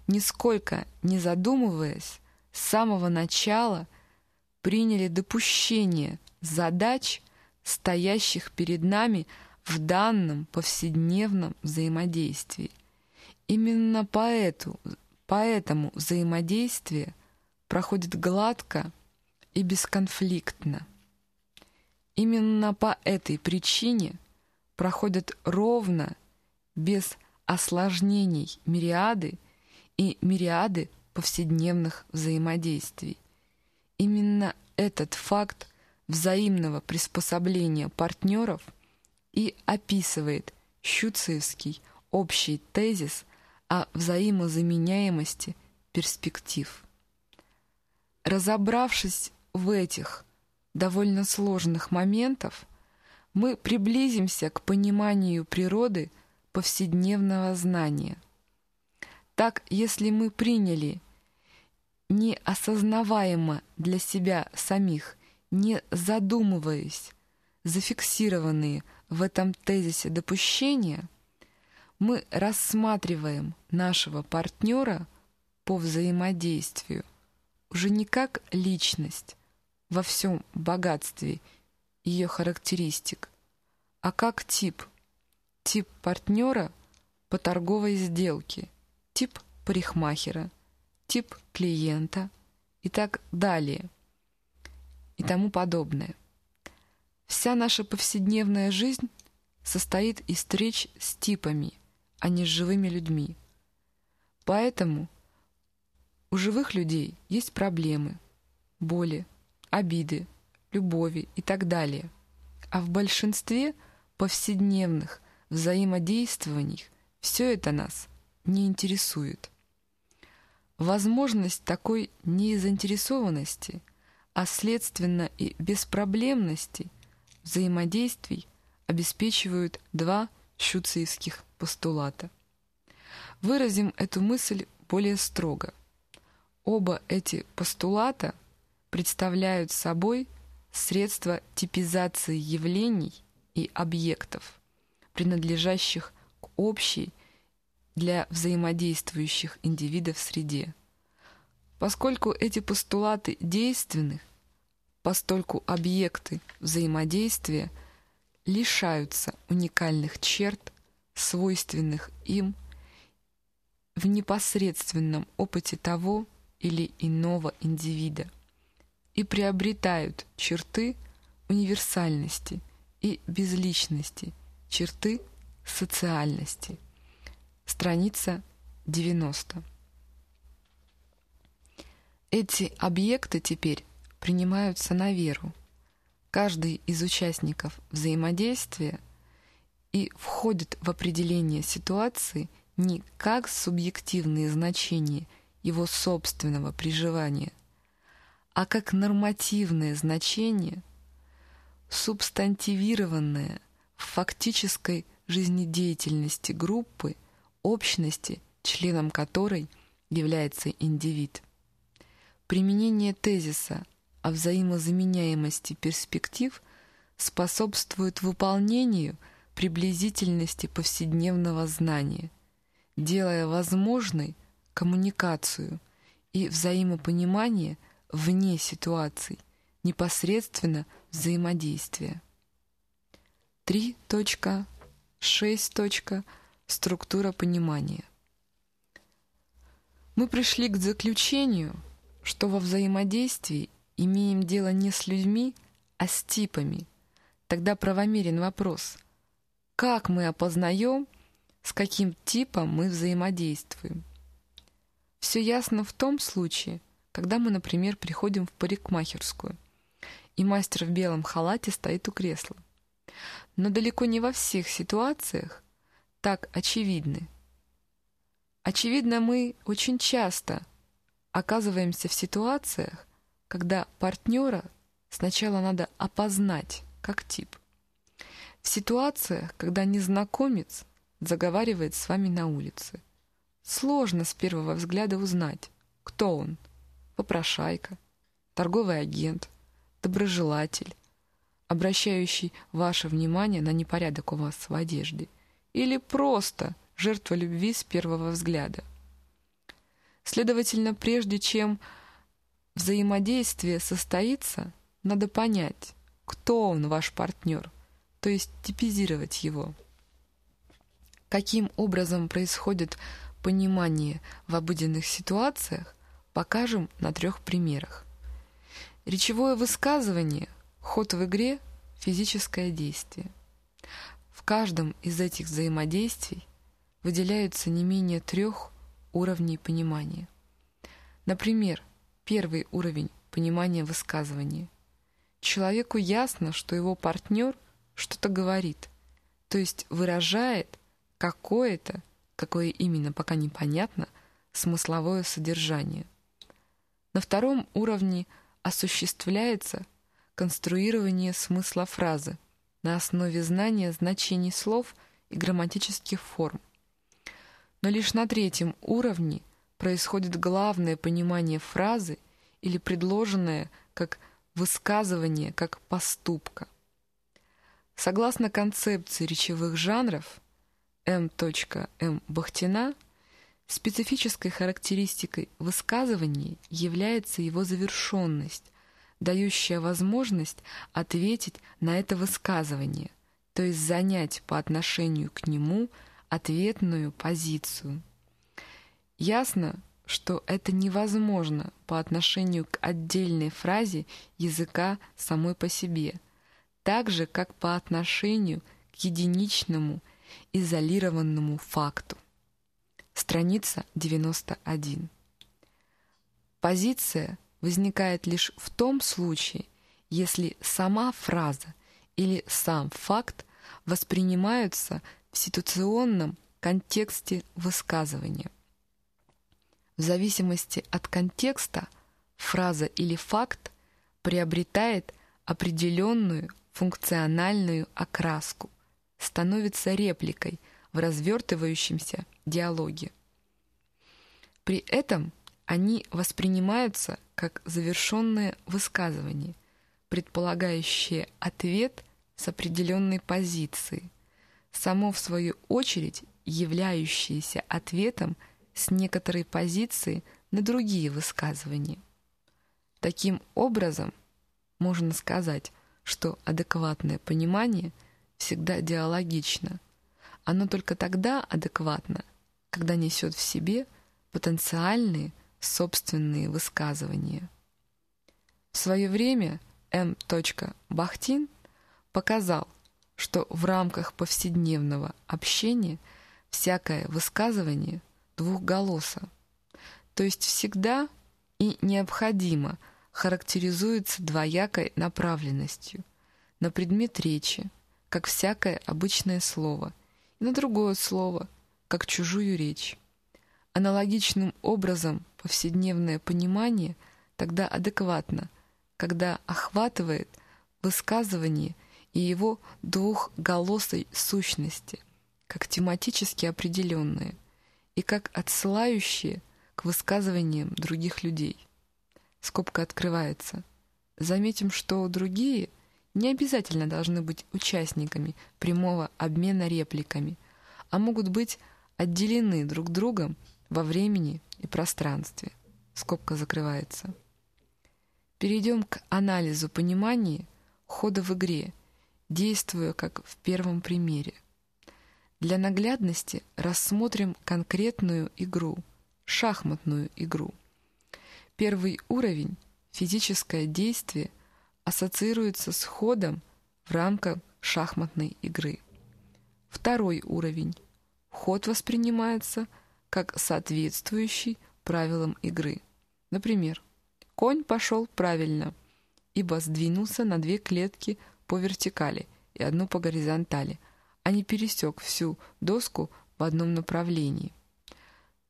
нисколько не задумываясь, с самого начала приняли допущение задач, стоящих перед нами в данном повседневном взаимодействии. Именно поэтому, поэтому взаимодействие проходит гладко и бесконфликтно. Именно по этой причине проходят ровно, без осложнений мириады и мириады повседневных взаимодействий. Именно этот факт взаимного приспособления партнеров и описывает Щуцевский общий тезис о взаимозаменяемости перспектив. Разобравшись в этих довольно сложных моментах, мы приблизимся к пониманию природы повседневного знания – так, если мы приняли неосознаваемо для себя самих, не задумываясь, зафиксированные в этом тезисе допущения, мы рассматриваем нашего партнера по взаимодействию. Уже не как личность во всем богатстве ее характеристик, а как тип, тип партнера по торговой сделке – тип парикмахера, тип клиента и так далее и тому подобное. Вся наша повседневная жизнь состоит из встреч с типами, а не с живыми людьми. Поэтому у живых людей есть проблемы, боли, обиды, любови и так далее. А в большинстве повседневных взаимодействований все это нас не интересует. Возможность такой незаинтересованности, а следственно и беспроблемности взаимодействий обеспечивают два шуцеевских постулата. Выразим эту мысль более строго. Оба эти постулата представляют собой средства типизации явлений и объектов, принадлежащих к общей для взаимодействующих индивидов в среде. Поскольку эти постулаты действенны, постольку объекты взаимодействия лишаются уникальных черт, свойственных им, в непосредственном опыте того или иного индивида и приобретают черты универсальности и безличности, черты социальности. Страница 90. Эти объекты теперь принимаются на веру. Каждый из участников взаимодействия и входит в определение ситуации не как субъективные значения его собственного приживания, а как нормативное значение, субстантивированное в фактической жизнедеятельности группы, общности, членом которой является индивид. Применение тезиса о взаимозаменяемости перспектив способствует выполнению приблизительности повседневного знания, делая возможной коммуникацию и взаимопонимание вне ситуаций, непосредственно взаимодействия. 3.6. Структура понимания. Мы пришли к заключению – что во взаимодействии имеем дело не с людьми, а с типами. Тогда правомерен вопрос, как мы опознаем, с каким типом мы взаимодействуем. Все ясно в том случае, когда мы, например, приходим в парикмахерскую, и мастер в белом халате стоит у кресла. Но далеко не во всех ситуациях так очевидны. Очевидно, мы очень часто – оказываемся в ситуациях, когда партнера сначала надо опознать как тип. В ситуациях, когда незнакомец заговаривает с вами на улице. Сложно с первого взгляда узнать, кто он. Попрошайка, торговый агент, доброжелатель, обращающий ваше внимание на непорядок у вас в одежде, или просто жертва любви с первого взгляда. Следовательно, прежде чем взаимодействие состоится, надо понять, кто он, ваш партнер, то есть типизировать его. Каким образом происходит понимание в обыденных ситуациях, покажем на трех примерах. Речевое высказывание, ход в игре, физическое действие. В каждом из этих взаимодействий выделяются не менее трех уровней понимания. Например, первый уровень понимания высказывания. Человеку ясно, что его партнер что-то говорит, то есть выражает какое-то, какое именно пока непонятно, смысловое содержание. На втором уровне осуществляется конструирование смысла фразы на основе знания значений слов и грамматических форм. Но лишь на третьем уровне происходит главное понимание фразы или предложенное как высказывание, как поступка. Согласно концепции речевых жанров М. М. Бахтина, специфической характеристикой высказывания является его завершенность, дающая возможность ответить на это высказывание, то есть занять по отношению к нему – ответную позицию. Ясно, что это невозможно по отношению к отдельной фразе языка самой по себе, так же, как по отношению к единичному, изолированному факту. Страница 91. Позиция возникает лишь в том случае, если сама фраза или сам факт воспринимаются в ситуационном контексте высказывания. В зависимости от контекста фраза или факт приобретает определенную функциональную окраску, становится репликой в развертывающемся диалоге. При этом они воспринимаются как завершенное высказывание, предполагающее ответ с определенной позиции – само в свою очередь являющееся ответом с некоторой позиции на другие высказывания. Таким образом, можно сказать, что адекватное понимание всегда диалогично. Оно только тогда адекватно, когда несет в себе потенциальные собственные высказывания. В свое время М. Бахтин показал, что в рамках повседневного общения всякое высказывание двухголоса, то есть всегда и необходимо характеризуется двоякой направленностью на предмет речи, как всякое обычное слово, и на другое слово, как чужую речь. Аналогичным образом повседневное понимание тогда адекватно, когда охватывает высказывание и его двухголосой сущности, как тематически определенные и как отсылающие к высказываниям других людей. Скобка открывается. Заметим, что другие не обязательно должны быть участниками прямого обмена репликами, а могут быть отделены друг другом во времени и пространстве. Скобка закрывается. Перейдем к анализу понимания хода в игре, действуя как в первом примере. Для наглядности рассмотрим конкретную игру, шахматную игру. Первый уровень, физическое действие, ассоциируется с ходом в рамках шахматной игры. Второй уровень, ход воспринимается – как соответствующий правилам игры. Например, конь пошел правильно, ибо сдвинулся на две клетки по вертикали и одну по горизонтали, а не пересек всю доску в одном направлении.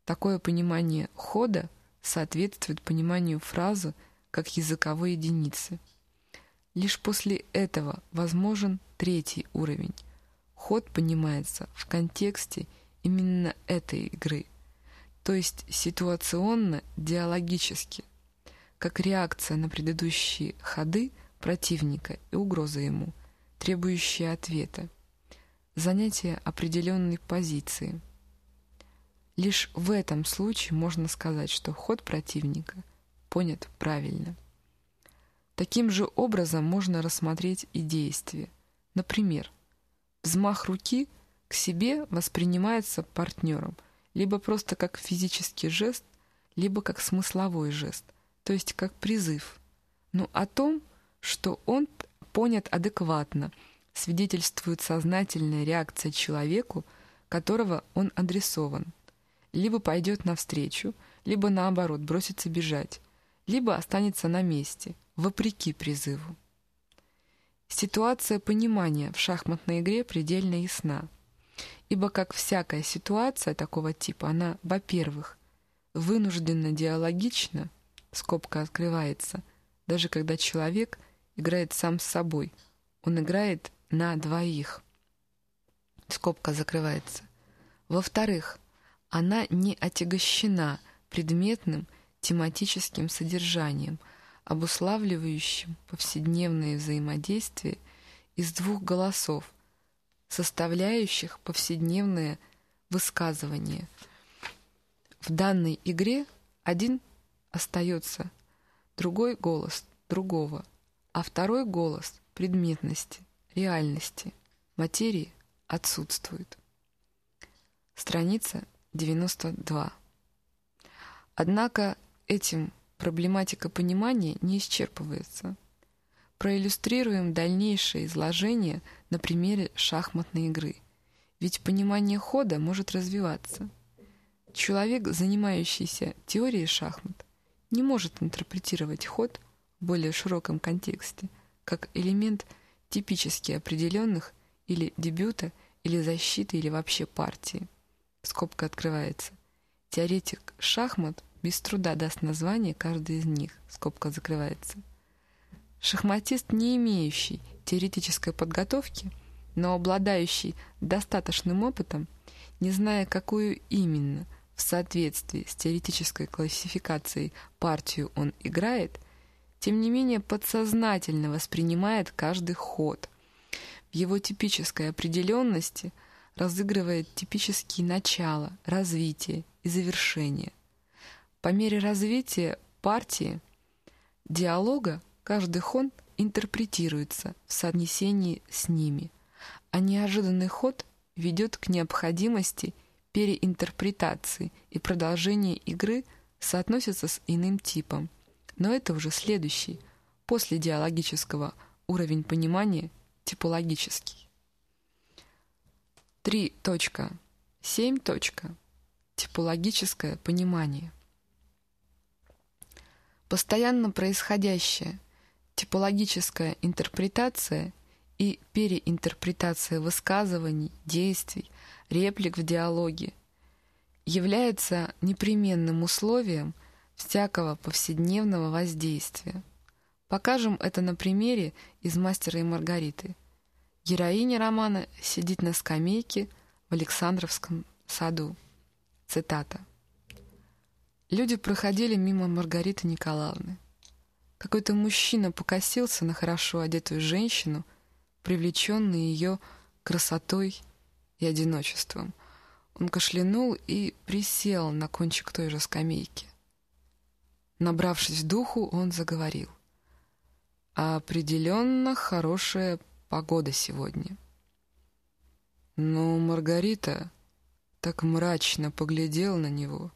Такое понимание хода соответствует пониманию фразы как языковой единицы. Лишь после этого возможен третий уровень. Ход понимается в контексте именно этой игры, то есть ситуационно-диалогически, как реакция на предыдущие ходы противника и угроза ему, требующие ответа, занятие определенной позиции. Лишь в этом случае можно сказать, что ход противника понят правильно. Таким же образом можно рассмотреть и действие. Например, взмах руки к себе воспринимается партнером – либо просто как физический жест, либо как смысловой жест, то есть как призыв. Но о том, что он понят адекватно, свидетельствует сознательная реакция человеку, которого он адресован. Либо пойдет навстречу, либо наоборот бросится бежать, либо останется на месте, вопреки призыву. Ситуация понимания в шахматной игре предельно ясна ибо как всякая ситуация такого типа, она, во-первых, вынужденно диалогична, скобка открывается, даже когда человек играет сам с собой, он играет на двоих, скобка закрывается. Во-вторых, она не отягощена предметным тематическим содержанием, обуславливающим повседневное взаимодействие из двух голосов – составляющих повседневное высказывание. В данной игре один остается, другой голос другого, а второй голос предметности, реальности, материи отсутствует. Страница 92. Однако этим проблематика понимания не исчерпывается. Проиллюстрируем дальнейшее изложение на примере шахматной игры. Ведь понимание хода может развиваться. Человек, занимающийся теорией шахмат, не может интерпретировать ход в более широком контексте, как элемент типически определенных или дебюта, или защиты, или вообще партии. Скобка открывается. Теоретик шахмат без труда даст название каждой из них. Скобка закрывается. Шахматист, не имеющий теоретической подготовки, но обладающий достаточным опытом, не зная, какую именно в соответствии с теоретической классификацией партию он играет, тем не менее подсознательно воспринимает каждый ход. В его типической определенности разыгрывает типические начала, развитие и завершение. По мере развития партии, диалога Каждый ход интерпретируется в соотнесении с ними, а неожиданный ход ведет к необходимости переинтерпретации и продолжения игры соотносятся с иным типом, но это уже следующий, после диалогического уровень понимания, типологический. 3.7. Типологическое понимание. Постоянно происходящая типологическая интерпретация и переинтерпретация высказываний, действий, реплик в диалоге является непременным условием всякого повседневного воздействия. Покажем это на примере из «Мастера и Маргариты». Героиня романа сидит на скамейке в Александровском саду. Цитата. Люди проходили мимо Маргариты Николаевны. Какой-то мужчина покосился на хорошо одетую женщину, привлеченный ее красотой и одиночеством. Он кашлянул и присел на кончик той же скамейки. Набравшись духу, он заговорил. «Определенно хорошая погода сегодня». Но Маргарита так мрачно поглядела на него,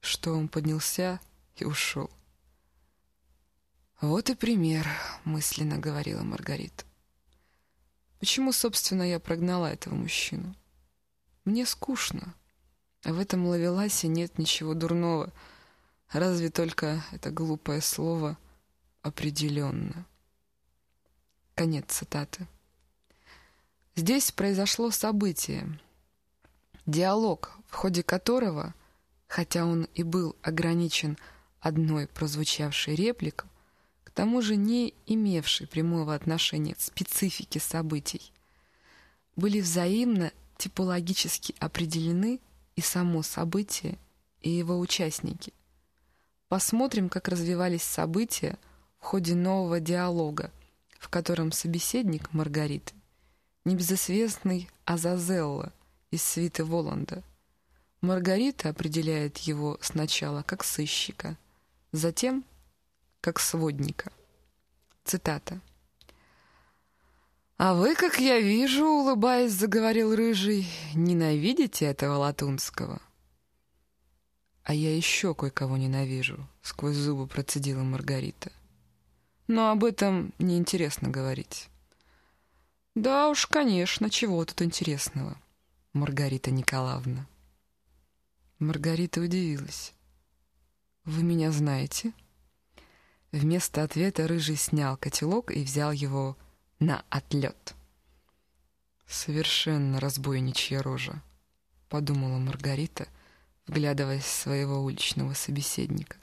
что он поднялся и ушел. «Вот и пример», — мысленно говорила Маргарита. «Почему, собственно, я прогнала этого мужчину? Мне скучно, а в этом ловеласе нет ничего дурного, разве только это глупое слово «определенно». Конец цитаты. Здесь произошло событие, диалог, в ходе которого, хотя он и был ограничен одной прозвучавшей репликой, тому же не имевший прямого отношения к специфике событий, были взаимно типологически определены и само событие, и его участники. Посмотрим, как развивались события в ходе нового диалога, в котором собеседник Маргариты, небезызвестный Азазелла из свиты Воланда. Маргарита определяет его сначала как сыщика, затем как сводника. Цитата. «А вы, как я вижу, — улыбаясь, заговорил Рыжий, — ненавидите этого Латунского?» «А я еще кое-кого ненавижу», — сквозь зубы процедила Маргарита. «Но об этом неинтересно говорить». «Да уж, конечно, чего тут интересного, Маргарита Николаевна». Маргарита удивилась. «Вы меня знаете?» Вместо ответа Рыжий снял котелок и взял его на отлет. «Совершенно разбойничья рожа», — подумала Маргарита, вглядываясь в своего уличного собеседника.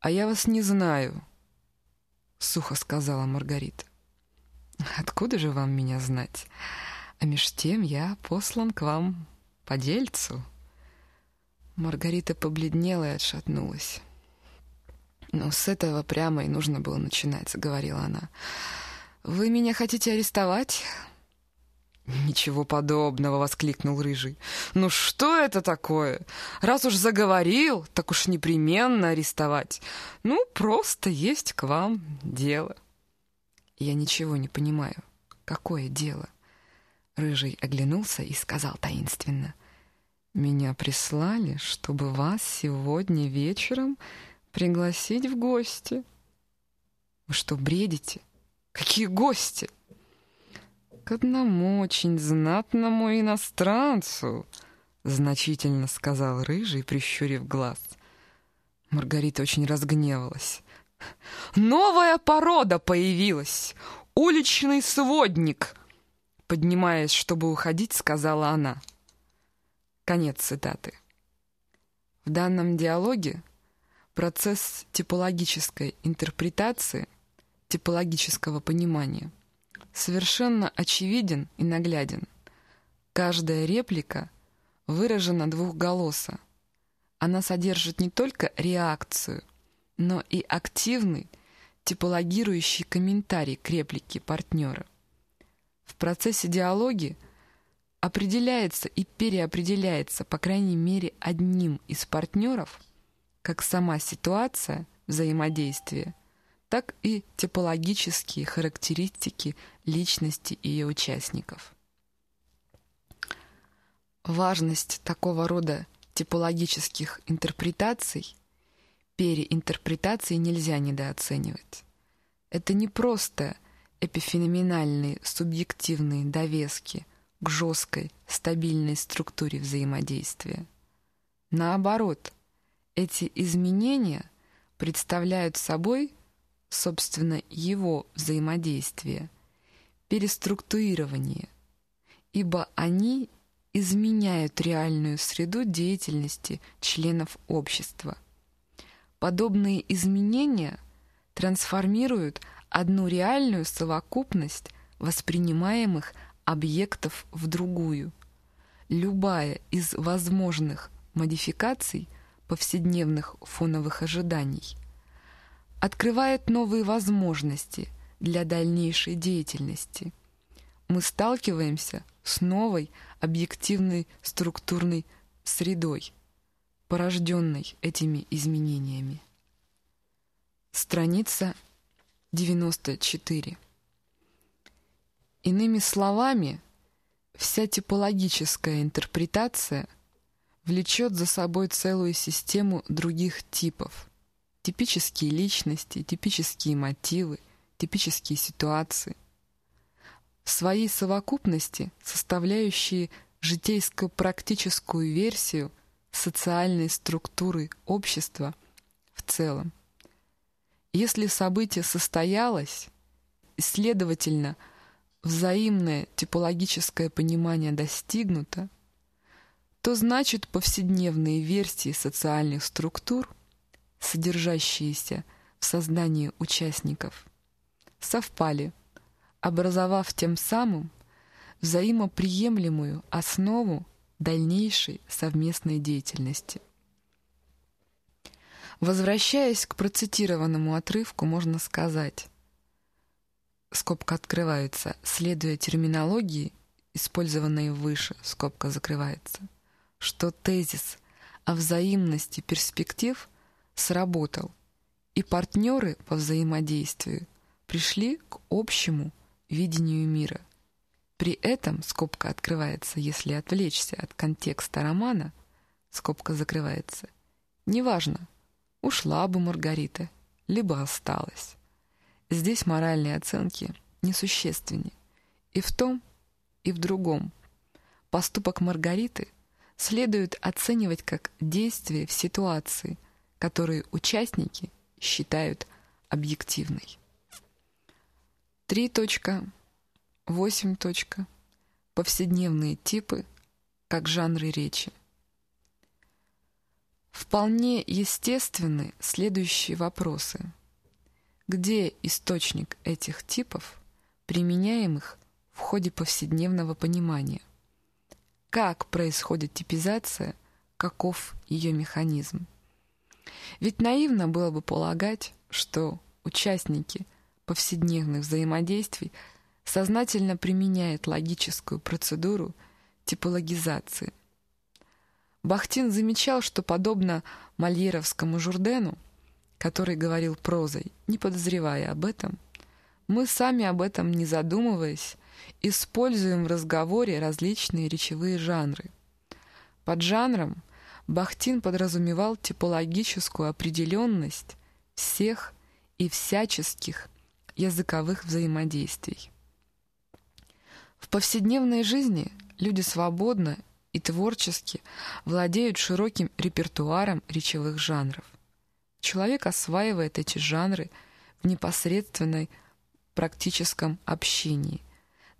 «А я вас не знаю», — сухо сказала Маргарита. «Откуда же вам меня знать? А меж тем я послан к вам по дельцу». Маргарита побледнела и отшатнулась. «Ну, с этого прямо и нужно было начинать», — говорила она. «Вы меня хотите арестовать?» «Ничего подобного!» — воскликнул Рыжий. «Ну что это такое? Раз уж заговорил, так уж непременно арестовать. Ну, просто есть к вам дело». «Я ничего не понимаю. Какое дело?» Рыжий оглянулся и сказал таинственно. «Меня прислали, чтобы вас сегодня вечером Пригласить в гости. Вы что, бредите? Какие гости? К одному очень знатному иностранцу, значительно сказал Рыжий, прищурив глаз. Маргарита очень разгневалась. «Новая порода появилась! Уличный сводник!» Поднимаясь, чтобы уходить, сказала она. Конец цитаты. В данном диалоге процесс типологической интерпретации, типологического понимания совершенно очевиден и нагляден. Каждая реплика выражена двухголосо. Она содержит не только реакцию, но и активный, типологирующий комментарий к реплике партнера. В процессе диалоги определяется и переопределяется, по крайней мере, одним из партнеров – как сама ситуация взаимодействия, так и типологические характеристики личности ее участников. Важность такого рода типологических интерпретаций, переинтерпретаций нельзя недооценивать. Это не просто эпифеноменальные субъективные довески к жесткой, стабильной структуре взаимодействия. Наоборот, эти изменения представляют собой, собственно, его взаимодействие, переструктурирование, ибо они изменяют реальную среду деятельности членов общества. Подобные изменения трансформируют одну реальную совокупность воспринимаемых объектов в другую. Любая из возможных модификаций повседневных фоновых ожиданий открывает новые возможности для дальнейшей деятельности. Мы сталкиваемся с новой объективной структурной средой, порожденной этими изменениями. Страница 94. Иными словами, вся типологическая интерпретация влечет за собой целую систему других типов. Типические личности, типические мотивы, типические ситуации – в своей совокупности составляющие житейско-практическую версию социальной структуры общества в целом. Если событие состоялось, следовательно, взаимное типологическое понимание достигнуто, то значит повседневные версии социальных структур, содержащиеся в сознании участников, совпали – образовав тем самым взаимоприемлемую основу дальнейшей совместной деятельности. Возвращаясь к процитированному отрывку, можно сказать, скобка открывается, следуя терминологии, использованной выше, скобка закрывается, что тезис о взаимности перспектив сработал, и партнеры по взаимодействию пришли к общему видению мира. При этом скобка открывается, если отвлечься от контекста романа, скобка закрывается. Неважно, ушла бы Маргарита, либо осталась. Здесь моральные оценки несущественны. И в том, и в другом. Поступок Маргариты следует оценивать как действие в ситуации, которую участники считают объективной. 3.8. Повседневные типы как жанры речи. Вполне естественны следующие вопросы. Где источник этих типов, применяемых в ходе повседневного понимания? Как происходит типизация, каков ее механизм? Ведь наивно было бы полагать, что участники – повседневных взаимодействий сознательно применяет логическую процедуру типологизации. Бахтин замечал, что подобно мольеровскому Журдену, который говорил прозой, не подозревая об этом, мы сами об этом не задумываясь, используем в разговоре различные речевые жанры. Под жанром Бахтин подразумевал типологическую определенность всех и всяческих языковых взаимодействий. В повседневной жизни люди свободно и творчески владеют широким репертуаром речевых жанров. Человек осваивает эти жанры в непосредственной практическом общении,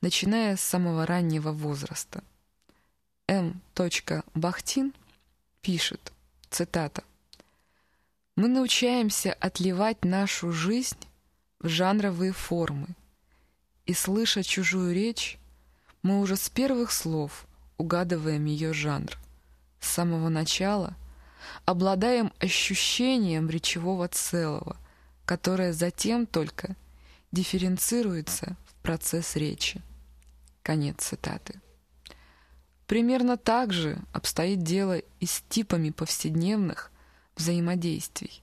начиная с самого раннего возраста. М. Бахтин пишет, цитата, «Мы научаемся отливать нашу жизнь в жанровые формы. И, слыша чужую речь, мы уже с первых слов угадываем ее жанр. С самого начала обладаем ощущением речевого целого, которое затем только дифференцируется в процесс речи. Конец цитаты. Примерно так же обстоит дело и с типами повседневных взаимодействий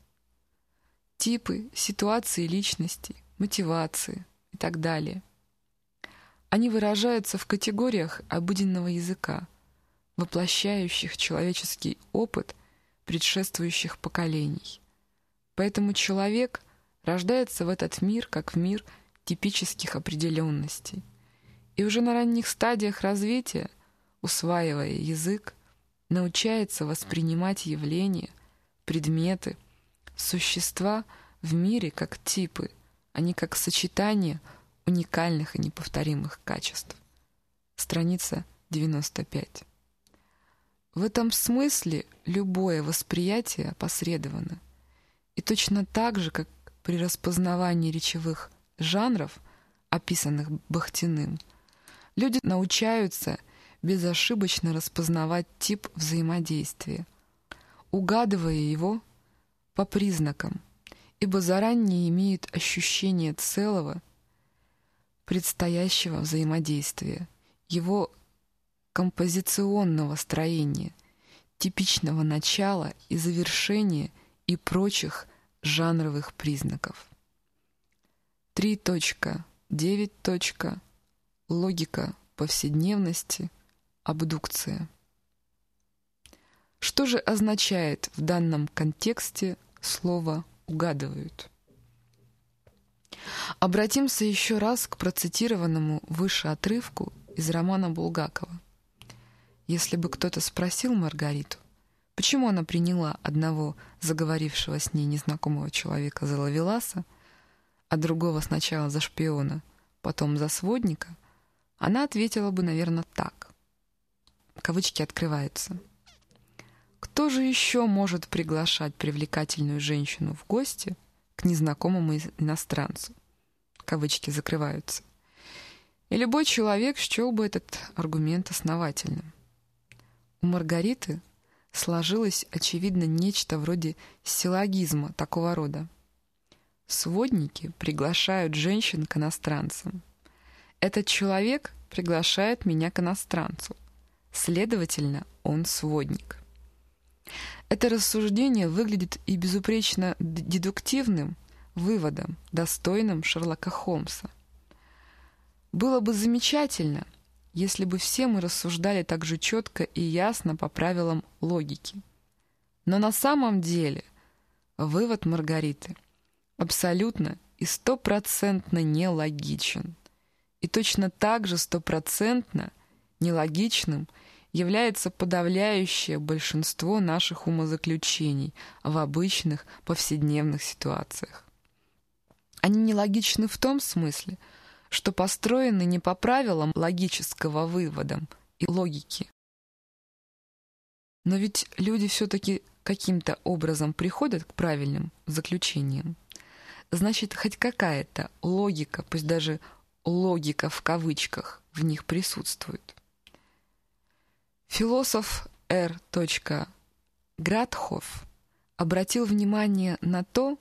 типы, ситуации личности, мотивации и так далее. Они выражаются в категориях обыденного языка, воплощающих человеческий опыт предшествующих поколений. Поэтому человек рождается в этот мир как в мир типических определенностей. И уже на ранних стадиях развития, усваивая язык, научается воспринимать явления, предметы, существа в мире как типы, а не как сочетание уникальных и неповторимых качеств. Страница 95. В этом смысле любое восприятие опосредовано. И точно так же, как при распознавании речевых жанров, описанных Бахтиным, люди научаются безошибочно распознавать тип взаимодействия, угадывая его по признакам, ибо заранее имеют ощущение целого предстоящего взаимодействия, его композиционного строения, типичного начала и завершения и прочих жанровых признаков. 3.9. Логика повседневности, абдукция. Что же означает в данном контексте слово «угадывают»? Обратимся еще раз к процитированному выше отрывку из романа Булгакова. Если бы кто-то спросил Маргариту, почему она приняла одного заговорившего с ней незнакомого человека за лавеласа, а другого сначала за шпиона, потом за сводника, она ответила бы, наверное, так. Кавычки открываются. Кто же еще может приглашать привлекательную женщину в гости к незнакомому иностранцу? Кавычки закрываются. И любой человек счел бы этот аргумент основательным. У Маргариты сложилось, очевидно, нечто вроде силлогизма такого рода. Сводники приглашают женщин к иностранцам. Этот человек приглашает меня к иностранцу. Следовательно, он сводник. Это рассуждение выглядит и безупречно дедуктивным выводом, достойным Шерлока Холмса. Было бы замечательно, если бы все мы рассуждали так же четко и ясно по правилам логики. Но на самом деле вывод Маргариты абсолютно и стопроцентно нелогичен. И точно так же стопроцентно нелогичным является подавляющее большинство наших умозаключений в обычных повседневных ситуациях. Они нелогичны в том смысле, что построены не по правилам логического вывода и логики. Но ведь люди все-таки каким-то образом приходят к правильным заключениям. Значит, хоть какая-то логика, пусть даже логика в кавычках, в них присутствует. Философ Р. Градхоф обратил внимание на то,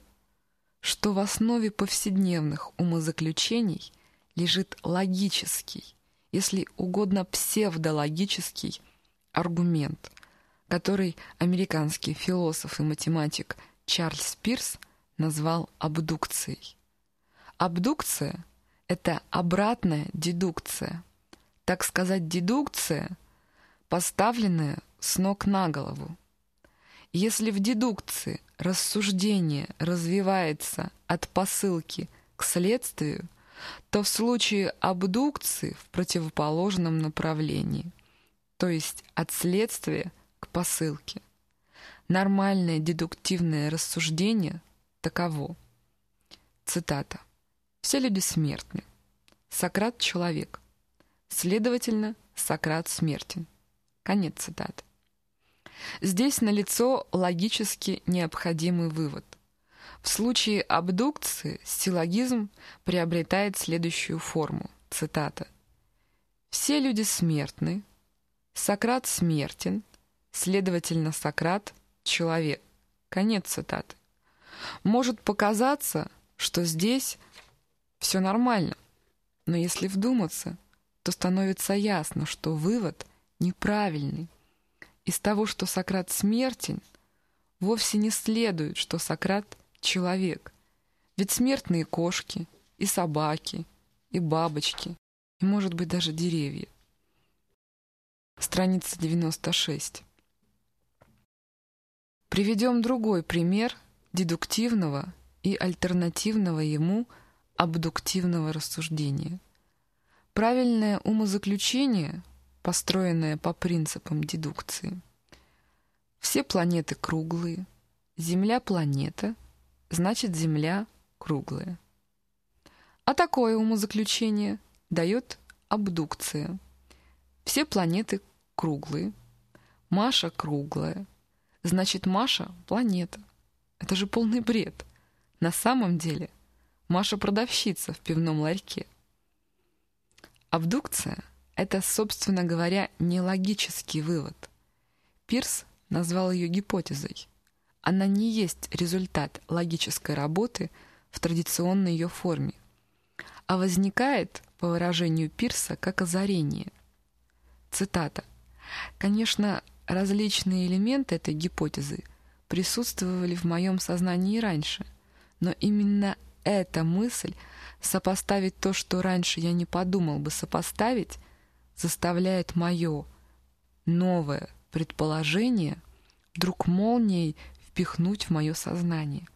что в основе повседневных умозаключений лежит логический, если угодно псевдологический аргумент, который американский философ и математик Чарльз Пирс назвал абдукцией. Абдукция — это обратная дедукция. Так сказать, дедукция, поставленная с ног на голову. Если в дедукции рассуждение развивается от посылки к следствию, то в случае абдукции в противоположном направлении, то есть от следствия к посылке. Нормальное дедуктивное рассуждение таково. Цитата. Все люди смертны. Сократ — человек. Следовательно, Сократ смертен. Конец цитаты. Здесь налицо логически необходимый вывод. В случае абдукции силлогизм приобретает следующую форму. Цитата. «Все люди смертны. Сократ смертен. Следовательно, Сократ — человек». Конец цитаты. Может показаться, что здесь все нормально. Но если вдуматься, то становится ясно, что вывод неправильный. Из того, что Сократ смертен, вовсе не следует, что Сократ — человек. Ведь смертные кошки, и собаки, и бабочки, и, может быть, даже деревья. Страница 96. Приведем другой пример дедуктивного и альтернативного ему абдуктивного рассуждения. Правильное умозаключение, построенное по принципам дедукции. Все планеты круглые, Земля — планета, значит, Земля круглая. А такое умозаключение дает абдукция. Все планеты круглые, Маша круглая, значит, Маша — планета. Это же полный бред. На самом деле Маша продавщица в пивном ларьке. Абдукция — это, собственно говоря, не логический вывод. Пирс назвал ее гипотезой. Она не есть результат логической работы в традиционной ее форме, а возникает, по выражению Пирса, как озарение. Цитата. «Конечно, различные элементы этой гипотезы присутствовали в моем сознании и раньше, но именно эта мысль сопоставить то, что раньше я не подумал бы сопоставить, заставляет мое новое предположение вдруг молнией впихнуть в мое сознание.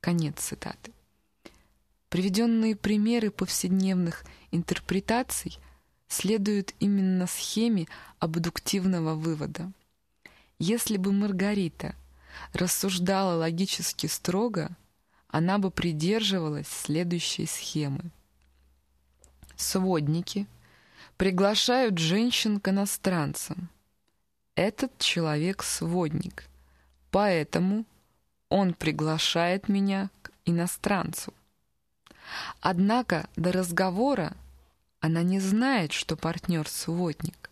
Конец цитаты. Приведенные примеры повседневных интерпретаций следуют именно схеме абдуктивного вывода. Если бы Маргарита рассуждала логически строго, она бы придерживалась следующей схемы. Сводники приглашают женщин к иностранцам. Этот человек сводник, поэтому он приглашает меня к иностранцу. Однако до разговора она не знает, что партнер сводник.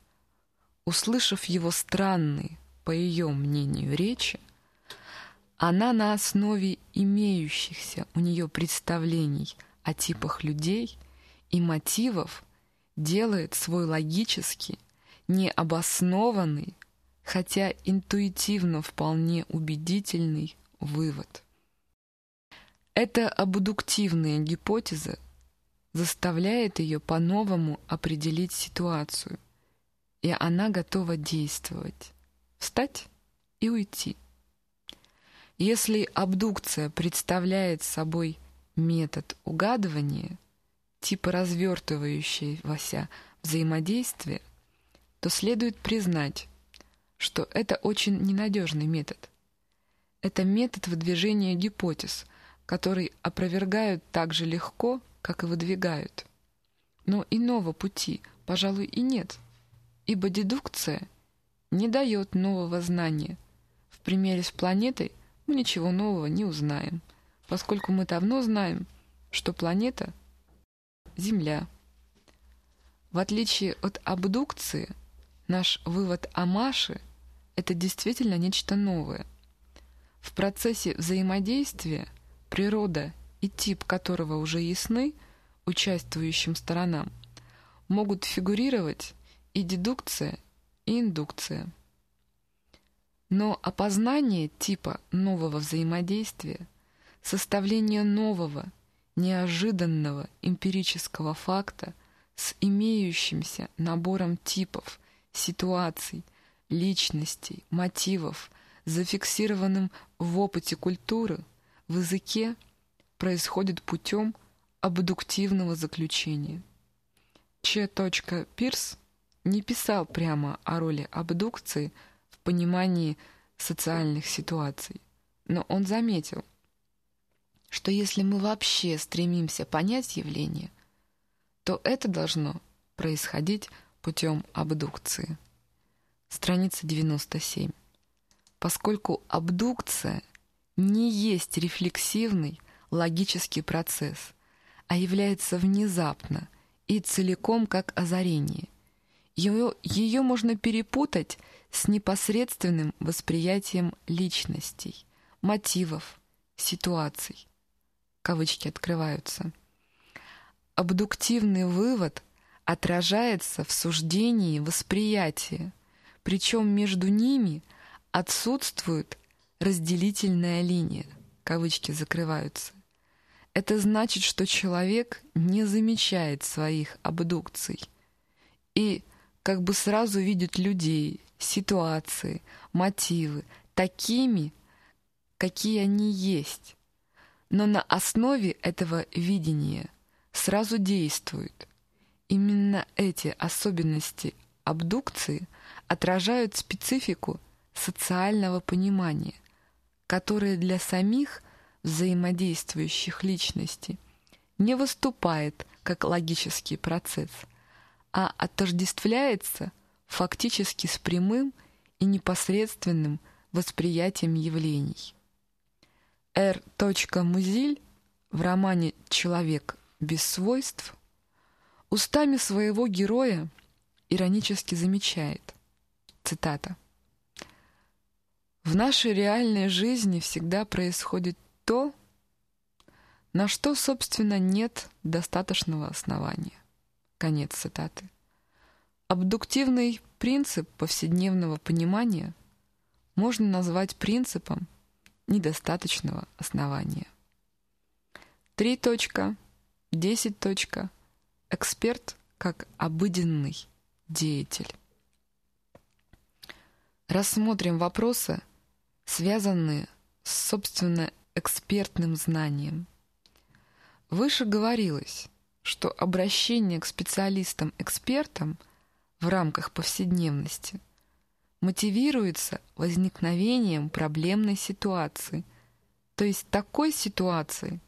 Услышав его странные, по ее мнению, речи, она на основе имеющихся у нее представлений о типах людей и мотивов делает свой логический, необоснованный, хотя интуитивно вполне убедительный вывод. Эта абдуктивная гипотеза заставляет ее по-новому определить ситуацию, и она готова действовать, встать и уйти. Если абдукция представляет собой метод угадывания, типа развертывающегося взаимодействия, то следует признать, что это очень ненадежный метод. Это метод выдвижения гипотез, который опровергают так же легко, как и выдвигают. Но иного пути, пожалуй, и нет, ибо дедукция не дает нового знания. В примере с планетой – мы ничего нового не узнаем, поскольку мы давно знаем, что планета — Земля. В отличие от абдукции, наш вывод о Маше — это действительно нечто новое. В процессе взаимодействия природа и тип которого уже ясны участвующим сторонам, могут фигурировать и дедукция, и индукция. Но опознание типа нового взаимодействия, составление нового, неожиданного эмпирического факта с имеющимся набором типов, ситуаций, личностей, мотивов, зафиксированным в опыте культуры, в языке, происходит путем абдуктивного заключения. Ч. Пирс не писал прямо о роли абдукции – понимании социальных ситуаций. Но он заметил, что если мы вообще стремимся понять явление, то это должно происходить путем абдукции. Страница 97. Поскольку абдукция не есть рефлексивный логический процесс, а является внезапно и целиком как озарение. Ее, ее можно перепутать с непосредственным восприятием личностей, мотивов, ситуаций. Кавычки открываются. Абдуктивный вывод отражается в суждении восприятия, причем между ними отсутствует разделительная линия, кавычки закрываются. Это значит, что человек не замечает своих абдукций и как бы сразу видит людей, ситуации, мотивы такими, какие они есть, но на основе этого видения сразу действует. Именно эти особенности абдукции отражают специфику социального понимания, которое для самих взаимодействующих личностей не выступает как логический процесс, а отождествляется фактически с прямым и непосредственным восприятием явлений. Р. Музиль в романе «Человек без свойств» устами своего героя иронически замечает, цитата, «В нашей реальной жизни всегда происходит то, на что, собственно, нет достаточного основания». Конец цитаты. Абдуктивный принцип повседневного понимания можно назвать принципом недостаточного основания. Три точка, десять точка. Эксперт как обыденный деятель. Рассмотрим вопросы, связанные с, собственно, экспертным знанием. Выше говорилось, что обращение к специалистам-экспертам в рамках повседневности мотивируется возникновением проблемной ситуации, то есть такой ситуации,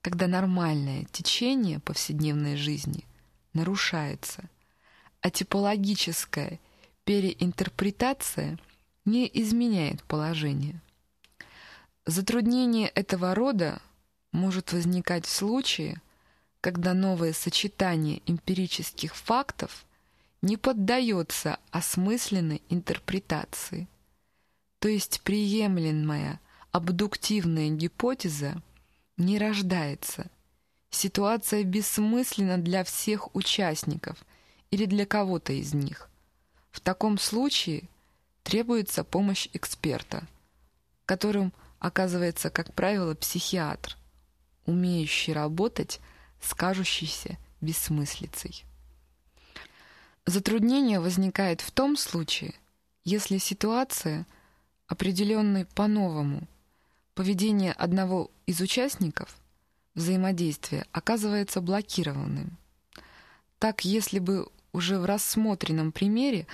когда нормальное течение повседневной жизни нарушается, а типологическая переинтерпретация не изменяет положение. Затруднение этого рода может возникать в случае, когда новое сочетание эмпирических фактов не поддается осмысленной интерпретации, то есть приемлемая абдуктивная гипотеза не рождается. Ситуация бессмысленна для всех участников или для кого-то из них. В таком случае требуется помощь эксперта, которым оказывается, как правило, психиатр, умеющий работать с кажущейся бессмыслицей. Затруднение возникает в том случае, если ситуация, определенная по-новому, поведение одного из участников взаимодействия оказывается блокированным. Так, если бы уже в рассмотренном примере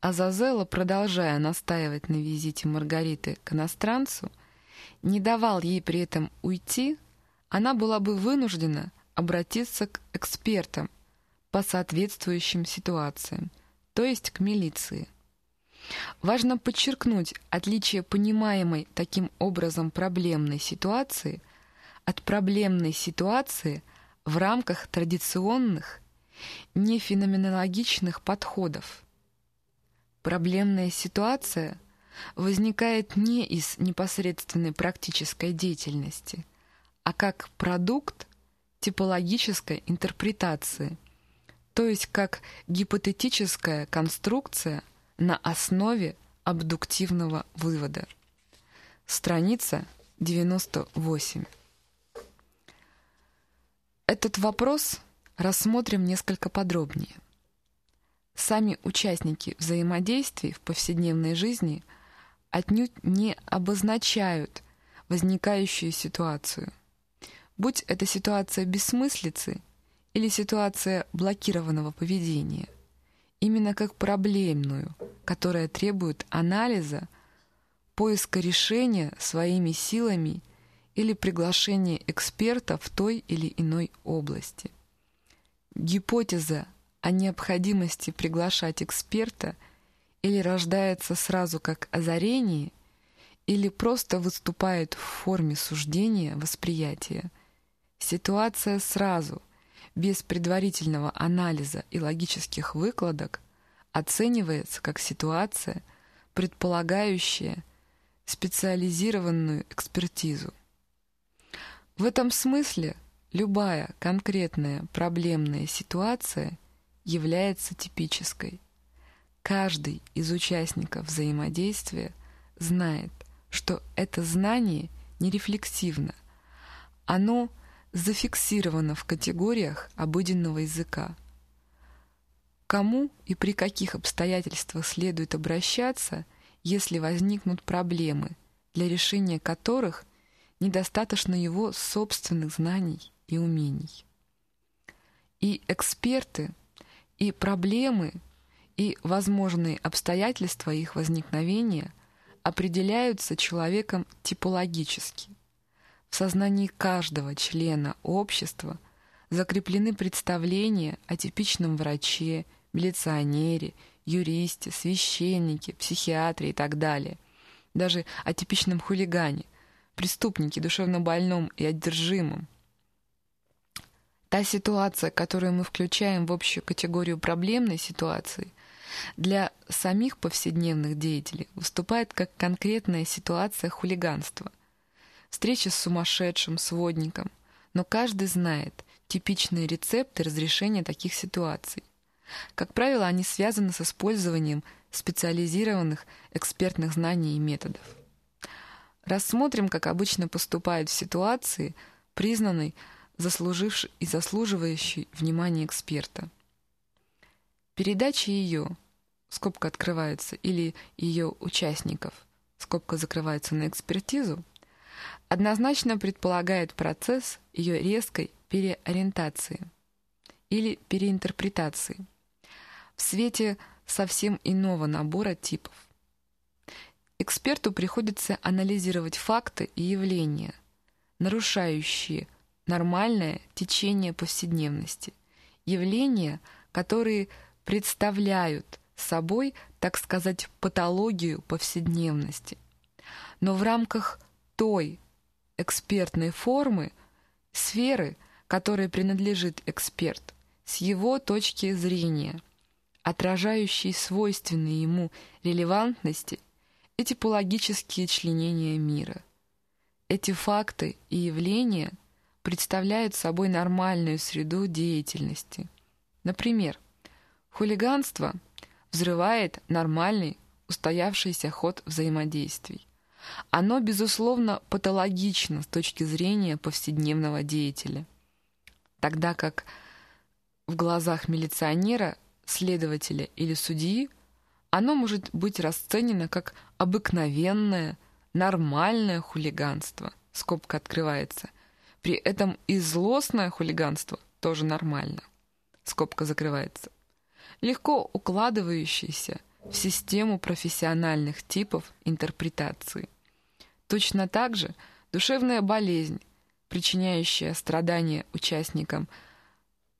Азазела, продолжая настаивать на визите Маргариты к иностранцу, не давал ей при этом уйти, она была бы вынуждена обратиться к экспертам по соответствующим ситуациям, то есть к милиции. Важно подчеркнуть отличие понимаемой таким образом проблемной ситуации от проблемной ситуации в рамках традиционных, нефеноменологичных подходов. Проблемная ситуация возникает не из непосредственной практической деятельности, а как продукт типологической интерпретации, то есть как гипотетическая конструкция на основе абдуктивного вывода. Страница 98. Этот вопрос рассмотрим несколько подробнее. Сами участники взаимодействий в повседневной жизни отнюдь не обозначают возникающую ситуацию. Будь это ситуация бессмыслицы или ситуация блокированного поведения, именно как проблемную, которая требует анализа, поиска решения своими силами или приглашения эксперта в той или иной области. Гипотеза о необходимости приглашать эксперта или рождается сразу как озарение, или просто выступает в форме суждения восприятия. Ситуация сразу, без предварительного анализа и логических выкладок, оценивается как ситуация, предполагающая специализированную экспертизу. В этом смысле любая конкретная проблемная ситуация является типической. Каждый из участников взаимодействия знает, что это знание не рефлексивно. Оно зафиксировано в категориях обыденного языка. кому и при каких обстоятельствах следует обращаться, если возникнут проблемы, для решения которых недостаточно его собственных знаний и умений. И эксперты, и проблемы, и возможные обстоятельства их возникновения определяются человеком типологически. В сознании каждого члена общества закреплены представления о типичном враче, милиционере, юристе, священнике, психиатре и так далее. Даже о типичном хулигане, преступнике, душевно больном и одержимом. Та ситуация, которую мы включаем в общую категорию проблемной ситуации, для самих повседневных деятелей выступает как конкретная ситуация хулиганства. Встреча с сумасшедшим, сводником. Но каждый знает типичные рецепты разрешения таких ситуаций. Как правило, они связаны с использованием специализированных экспертных знаний и методов. Рассмотрим, как обычно поступают в ситуации, признанной заслужившей и заслуживающей внимания эксперта. Передача ее, скобка открывается, или ее участников, скобка закрывается на экспертизу, однозначно предполагает процесс ее резкой переориентации или переинтерпретации в свете совсем иного набора типов. Эксперту приходится анализировать факты и явления, нарушающие нормальное течение повседневности, явления, которые представляют собой, так сказать, патологию повседневности. Но в рамках той экспертной формы, сферы, которой принадлежит эксперт, с его точки зрения, отражающей свойственные ему релевантности и типологические членения мира. Эти факты и явления представляют собой нормальную среду деятельности. Например, хулиганство взрывает нормальный устоявшийся ход взаимодействий. Оно, безусловно, патологично с точки зрения повседневного деятеля, тогда как в глазах милиционера, следователя или судьи оно может быть расценено как обыкновенное, нормальное хулиганство, скобка открывается. При этом и злостное хулиганство тоже нормально, скобка закрывается. Легко укладывающееся в систему профессиональных типов интерпретации. Точно так же душевная болезнь, причиняющая страдания участникам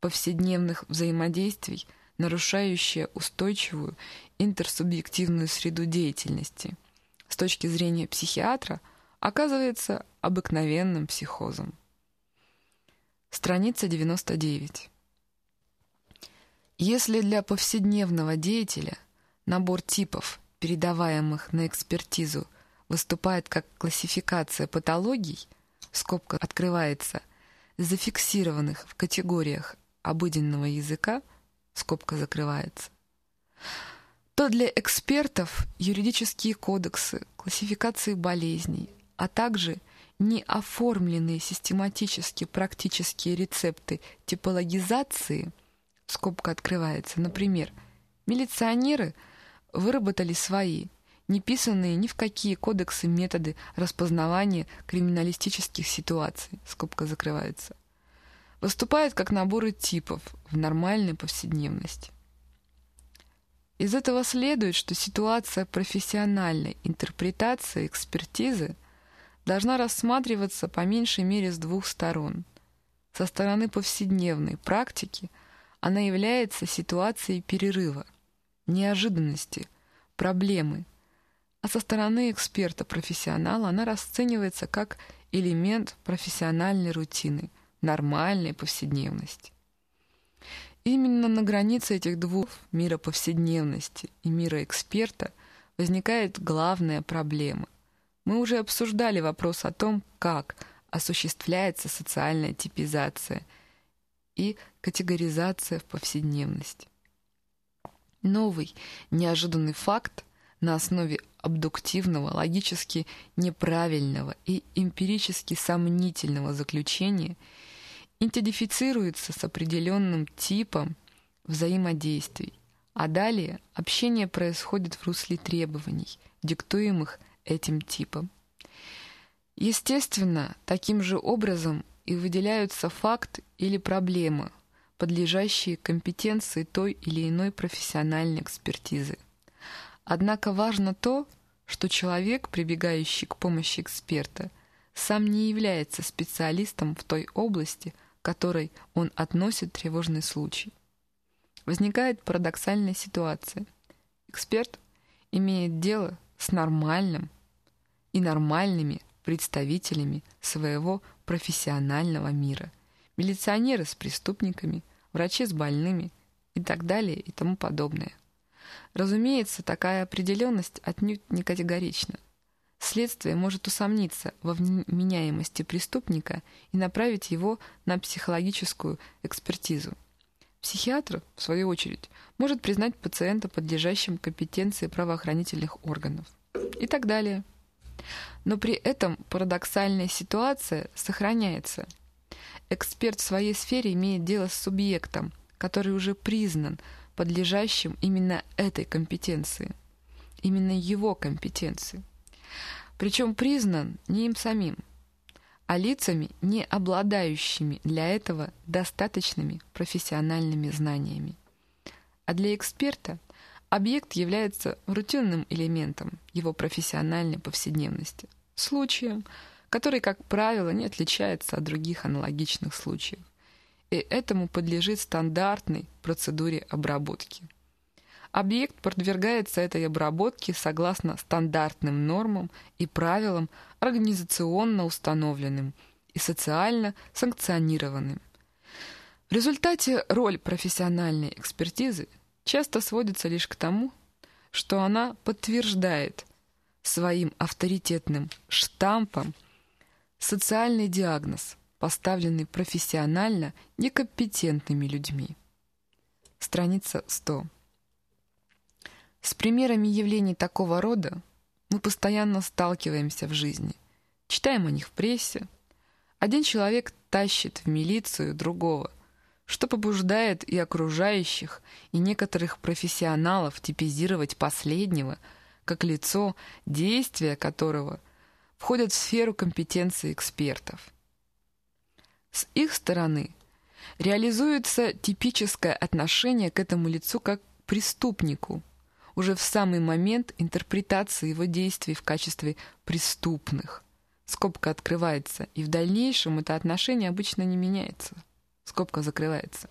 повседневных взаимодействий, нарушающая устойчивую интерсубъективную среду деятельности, с точки зрения психиатра оказывается обыкновенным психозом. Страница 99. Если для повседневного деятеля набор типов, передаваемых на экспертизу, выступает как классификация патологий, скобка открывается, зафиксированных в категориях обыденного языка, скобка закрывается, то для экспертов юридические кодексы, классификации болезней, а также неоформленные систематически практические рецепты типологизации, скобка открывается, например, милиционеры выработали свои – не писанные ни в какие кодексы методы распознавания криминалистических ситуаций, скобка закрывается, выступают как наборы типов в нормальной повседневности. Из этого следует, что ситуация профессиональной интерпретации экспертизы должна рассматриваться по меньшей мере с двух сторон. Со стороны повседневной практики она является ситуацией перерыва, неожиданности, проблемы – а со стороны эксперта-профессионала она расценивается как элемент профессиональной рутины, нормальной повседневности. Именно на границе этих двух мира повседневности и мира эксперта возникает главная проблема. Мы уже обсуждали вопрос о том, как осуществляется социальная типизация и категоризация в повседневности. Новый неожиданный факт на основе абдуктивного, логически неправильного и эмпирически сомнительного заключения идентифицируется с определенным типом взаимодействий а далее общение происходит в русле требований, диктуемых этим типом. Естественно, таким же образом и выделяются факт или проблема, подлежащие компетенции той или иной профессиональной экспертизы. Однако важно то, что человек, прибегающий к помощи эксперта, сам не является специалистом в той области, к которой он относит тревожный случай. Возникает парадоксальная ситуация. Эксперт имеет дело с нормальным и нормальными представителями своего профессионального мира. Милиционеры с преступниками, врачи с больными и так далее и тому подобное. Разумеется, такая определенность отнюдь не категорична. Следствие может усомниться во вменяемости преступника и направить его на психологическую экспертизу. Психиатр, в свою очередь, может признать пациента подлежащим компетенции правоохранительных органов и так далее. Но при этом парадоксальная ситуация сохраняется. Эксперт в своей сфере имеет дело с субъектом, который уже признан подлежащим именно этой компетенции, именно его компетенции. Причем признан не им самим, а лицами, не обладающими для этого достаточными профессиональными знаниями. А для эксперта – Объект является рутинным элементом его профессиональной повседневности, случаем, который, как правило, не отличается от других аналогичных случаев, и этому подлежит стандартной процедуре обработки. Объект подвергается этой обработке согласно стандартным нормам и правилам, организационно установленным и социально санкционированным. В результате роль профессиональной экспертизы – часто сводится лишь к тому, что она подтверждает своим авторитетным штампом социальный диагноз, поставленный профессионально некомпетентными людьми. Страница 100. С примерами явлений такого рода мы постоянно сталкиваемся в жизни, читаем о них в прессе. Один человек тащит в милицию другого – что побуждает и окружающих, и некоторых профессионалов типизировать последнего как лицо, действия которого входят в сферу компетенции экспертов. С их стороны реализуется типическое отношение к этому лицу как к преступнику, уже в самый момент интерпретации его действий в качестве преступных. Скобка открывается, и в дальнейшем это отношение обычно не меняется скобка закрывается.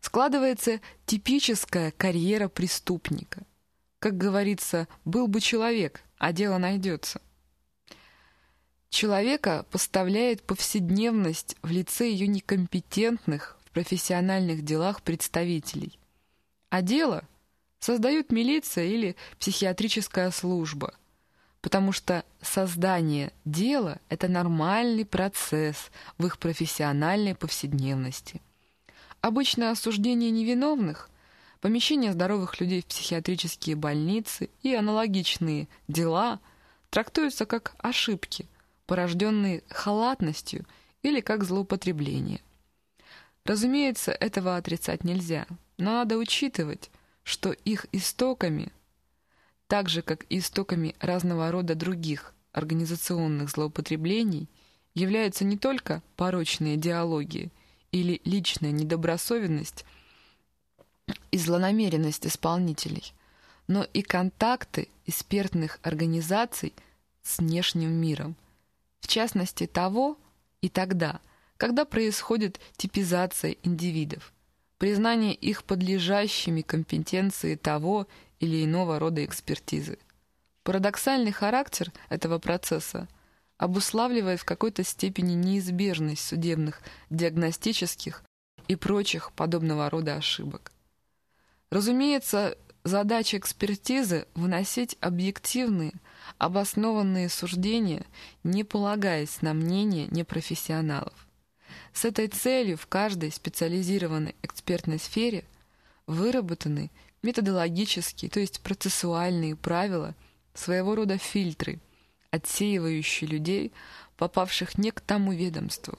Складывается типическая карьера преступника. Как говорится, был бы человек, а дело найдется. Человека поставляет повседневность в лице ее некомпетентных в профессиональных делах представителей. А дело создают милиция или психиатрическая служба – потому что создание дела – это нормальный процесс в их профессиональной повседневности. Обычное осуждение невиновных, помещение здоровых людей в психиатрические больницы и аналогичные дела трактуются как ошибки, порожденные халатностью или как злоупотребление. Разумеется, этого отрицать нельзя, но надо учитывать, что их истоками – так же, как и истоками разного рода других организационных злоупотреблений, являются не только порочные диалоги или личная недобросовенность и злонамеренность исполнителей, но и контакты экспертных организаций с внешним миром, в частности того и тогда, когда происходит типизация индивидов, признание их подлежащими компетенции того или иного рода экспертизы. Парадоксальный характер этого процесса обуславливает в какой-то степени неизбежность судебных, диагностических и прочих подобного рода ошибок. Разумеется, задача экспертизы – выносить объективные, обоснованные суждения, не полагаясь на мнение непрофессионалов. С этой целью в каждой специализированной экспертной сфере выработаны – методологические, то есть процессуальные правила, своего рода фильтры, отсеивающие людей, попавших не к тому ведомству.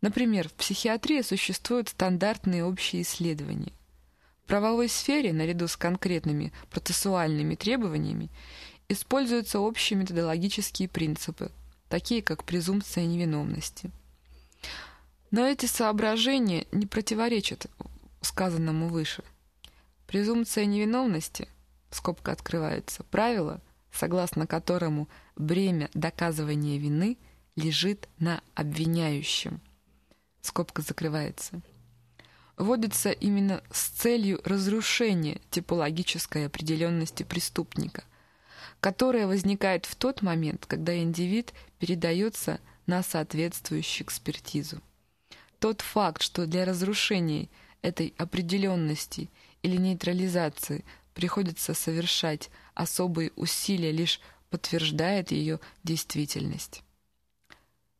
Например, в психиатрии существуют стандартные общие исследования. Правовой сфере, наряду с конкретными процессуальными требованиями, используются общие методологические принципы, такие как презумпция невиновности. Но эти соображения не противоречат сказанному выше. Презумпция невиновности, скобка открывается, правило, согласно которому бремя доказывания вины лежит на обвиняющем, скобка закрывается, вводится именно с целью разрушения типологической определенности преступника, которая возникает в тот момент, когда индивид передается на соответствующую экспертизу. Тот факт, что для разрушения этой определенности или нейтрализации приходится совершать особые усилия, лишь подтверждает ее действительность.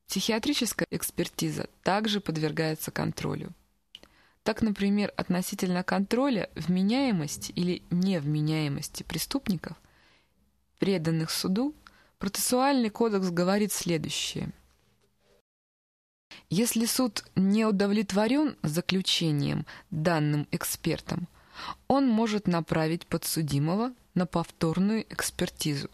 Психиатрическая экспертиза также подвергается контролю. Так, например, относительно контроля вменяемости или невменяемости преступников, преданных суду, процессуальный кодекс говорит следующее. Если суд не удовлетворен заключением данным экспертом, он может направить подсудимого на повторную экспертизу.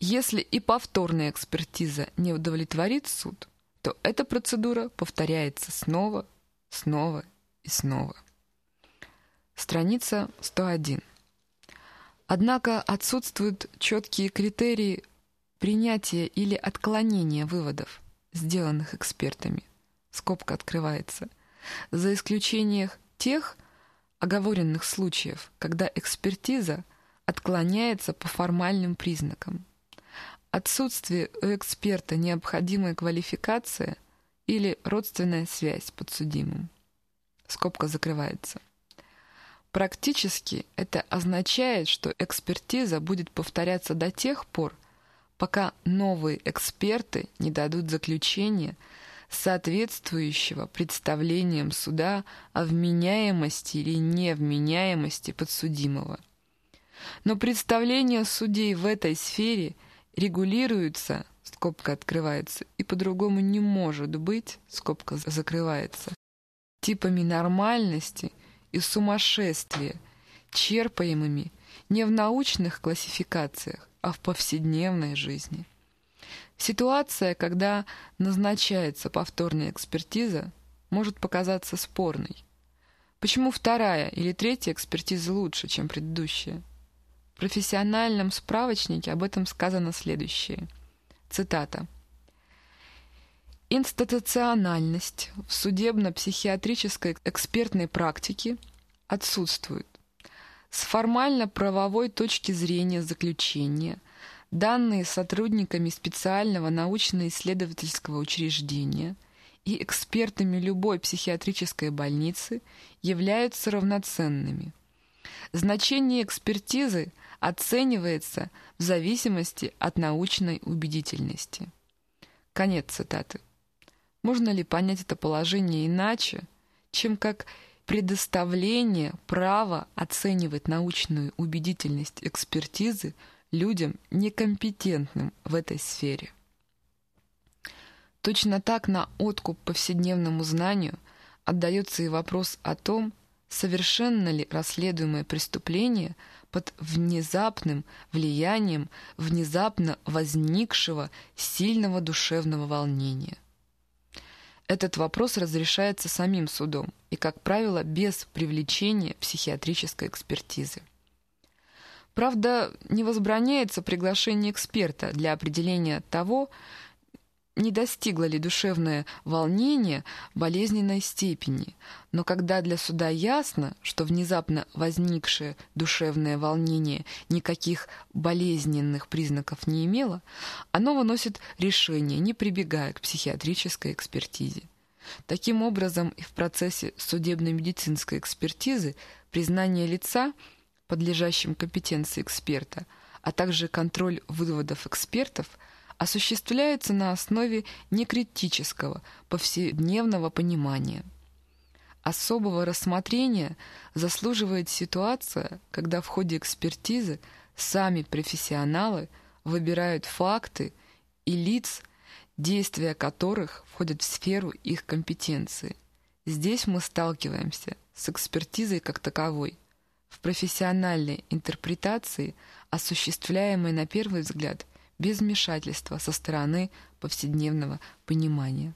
Если и повторная экспертиза не удовлетворит суд, то эта процедура повторяется снова, снова и снова. Страница 101. Однако отсутствуют четкие критерии принятия или отклонения выводов, сделанных экспертами. Скобка открывается. За исключением тех оговоренных случаев, когда экспертиза отклоняется по формальным признакам. Отсутствие у эксперта необходимой квалификации или родственная связь с подсудимым скобка закрывается. Практически это означает, что экспертиза будет повторяться до тех пор, пока новые эксперты не дадут заключения, соответствующего представлениям суда о вменяемости или невменяемости подсудимого. Но представления судей в этой сфере регулируются, скобка открывается, и по-другому не может быть, скобка закрывается, типами нормальности и сумасшествия, черпаемыми не в научных классификациях, а в повседневной жизни. Ситуация, когда назначается повторная экспертиза, может показаться спорной. Почему вторая или третья экспертиза лучше, чем предыдущая? В профессиональном справочнике об этом сказано следующее. Цитата. Институциональность в судебно-психиатрической экспертной практике отсутствует. С формально-правовой точки зрения заключения данные сотрудниками специального научно-исследовательского учреждения и экспертами любой психиатрической больницы являются равноценными. Значение экспертизы оценивается в зависимости от научной убедительности. Конец цитаты. Можно ли понять это положение иначе, чем как предоставление права оценивать научную убедительность экспертизы людям, некомпетентным в этой сфере? Точно так на откуп повседневному знанию отдается и вопрос о том, совершенно ли расследуемое преступление под внезапным влиянием внезапно возникшего сильного душевного волнения. Этот вопрос разрешается самим судом и, как правило, без привлечения психиатрической экспертизы. Правда, не возбраняется приглашение эксперта для определения того, не достигло ли душевное волнение болезненной степени, но когда для суда ясно, что внезапно возникшее душевное волнение никаких болезненных признаков не имело, оно выносит решение, не прибегая к психиатрической экспертизе. Таким образом, и в процессе судебно-медицинской экспертизы признание лица, подлежащим компетенции эксперта, а также контроль выводов экспертов – осуществляется на основе некритического, повседневного понимания. Особого рассмотрения заслуживает ситуация, когда в ходе экспертизы сами профессионалы выбирают факты и лиц, действия которых входят в сферу их компетенции. Здесь мы сталкиваемся с экспертизой как таковой, в профессиональной интерпретации, осуществляемой на первый взгляд без вмешательства со стороны повседневного понимания.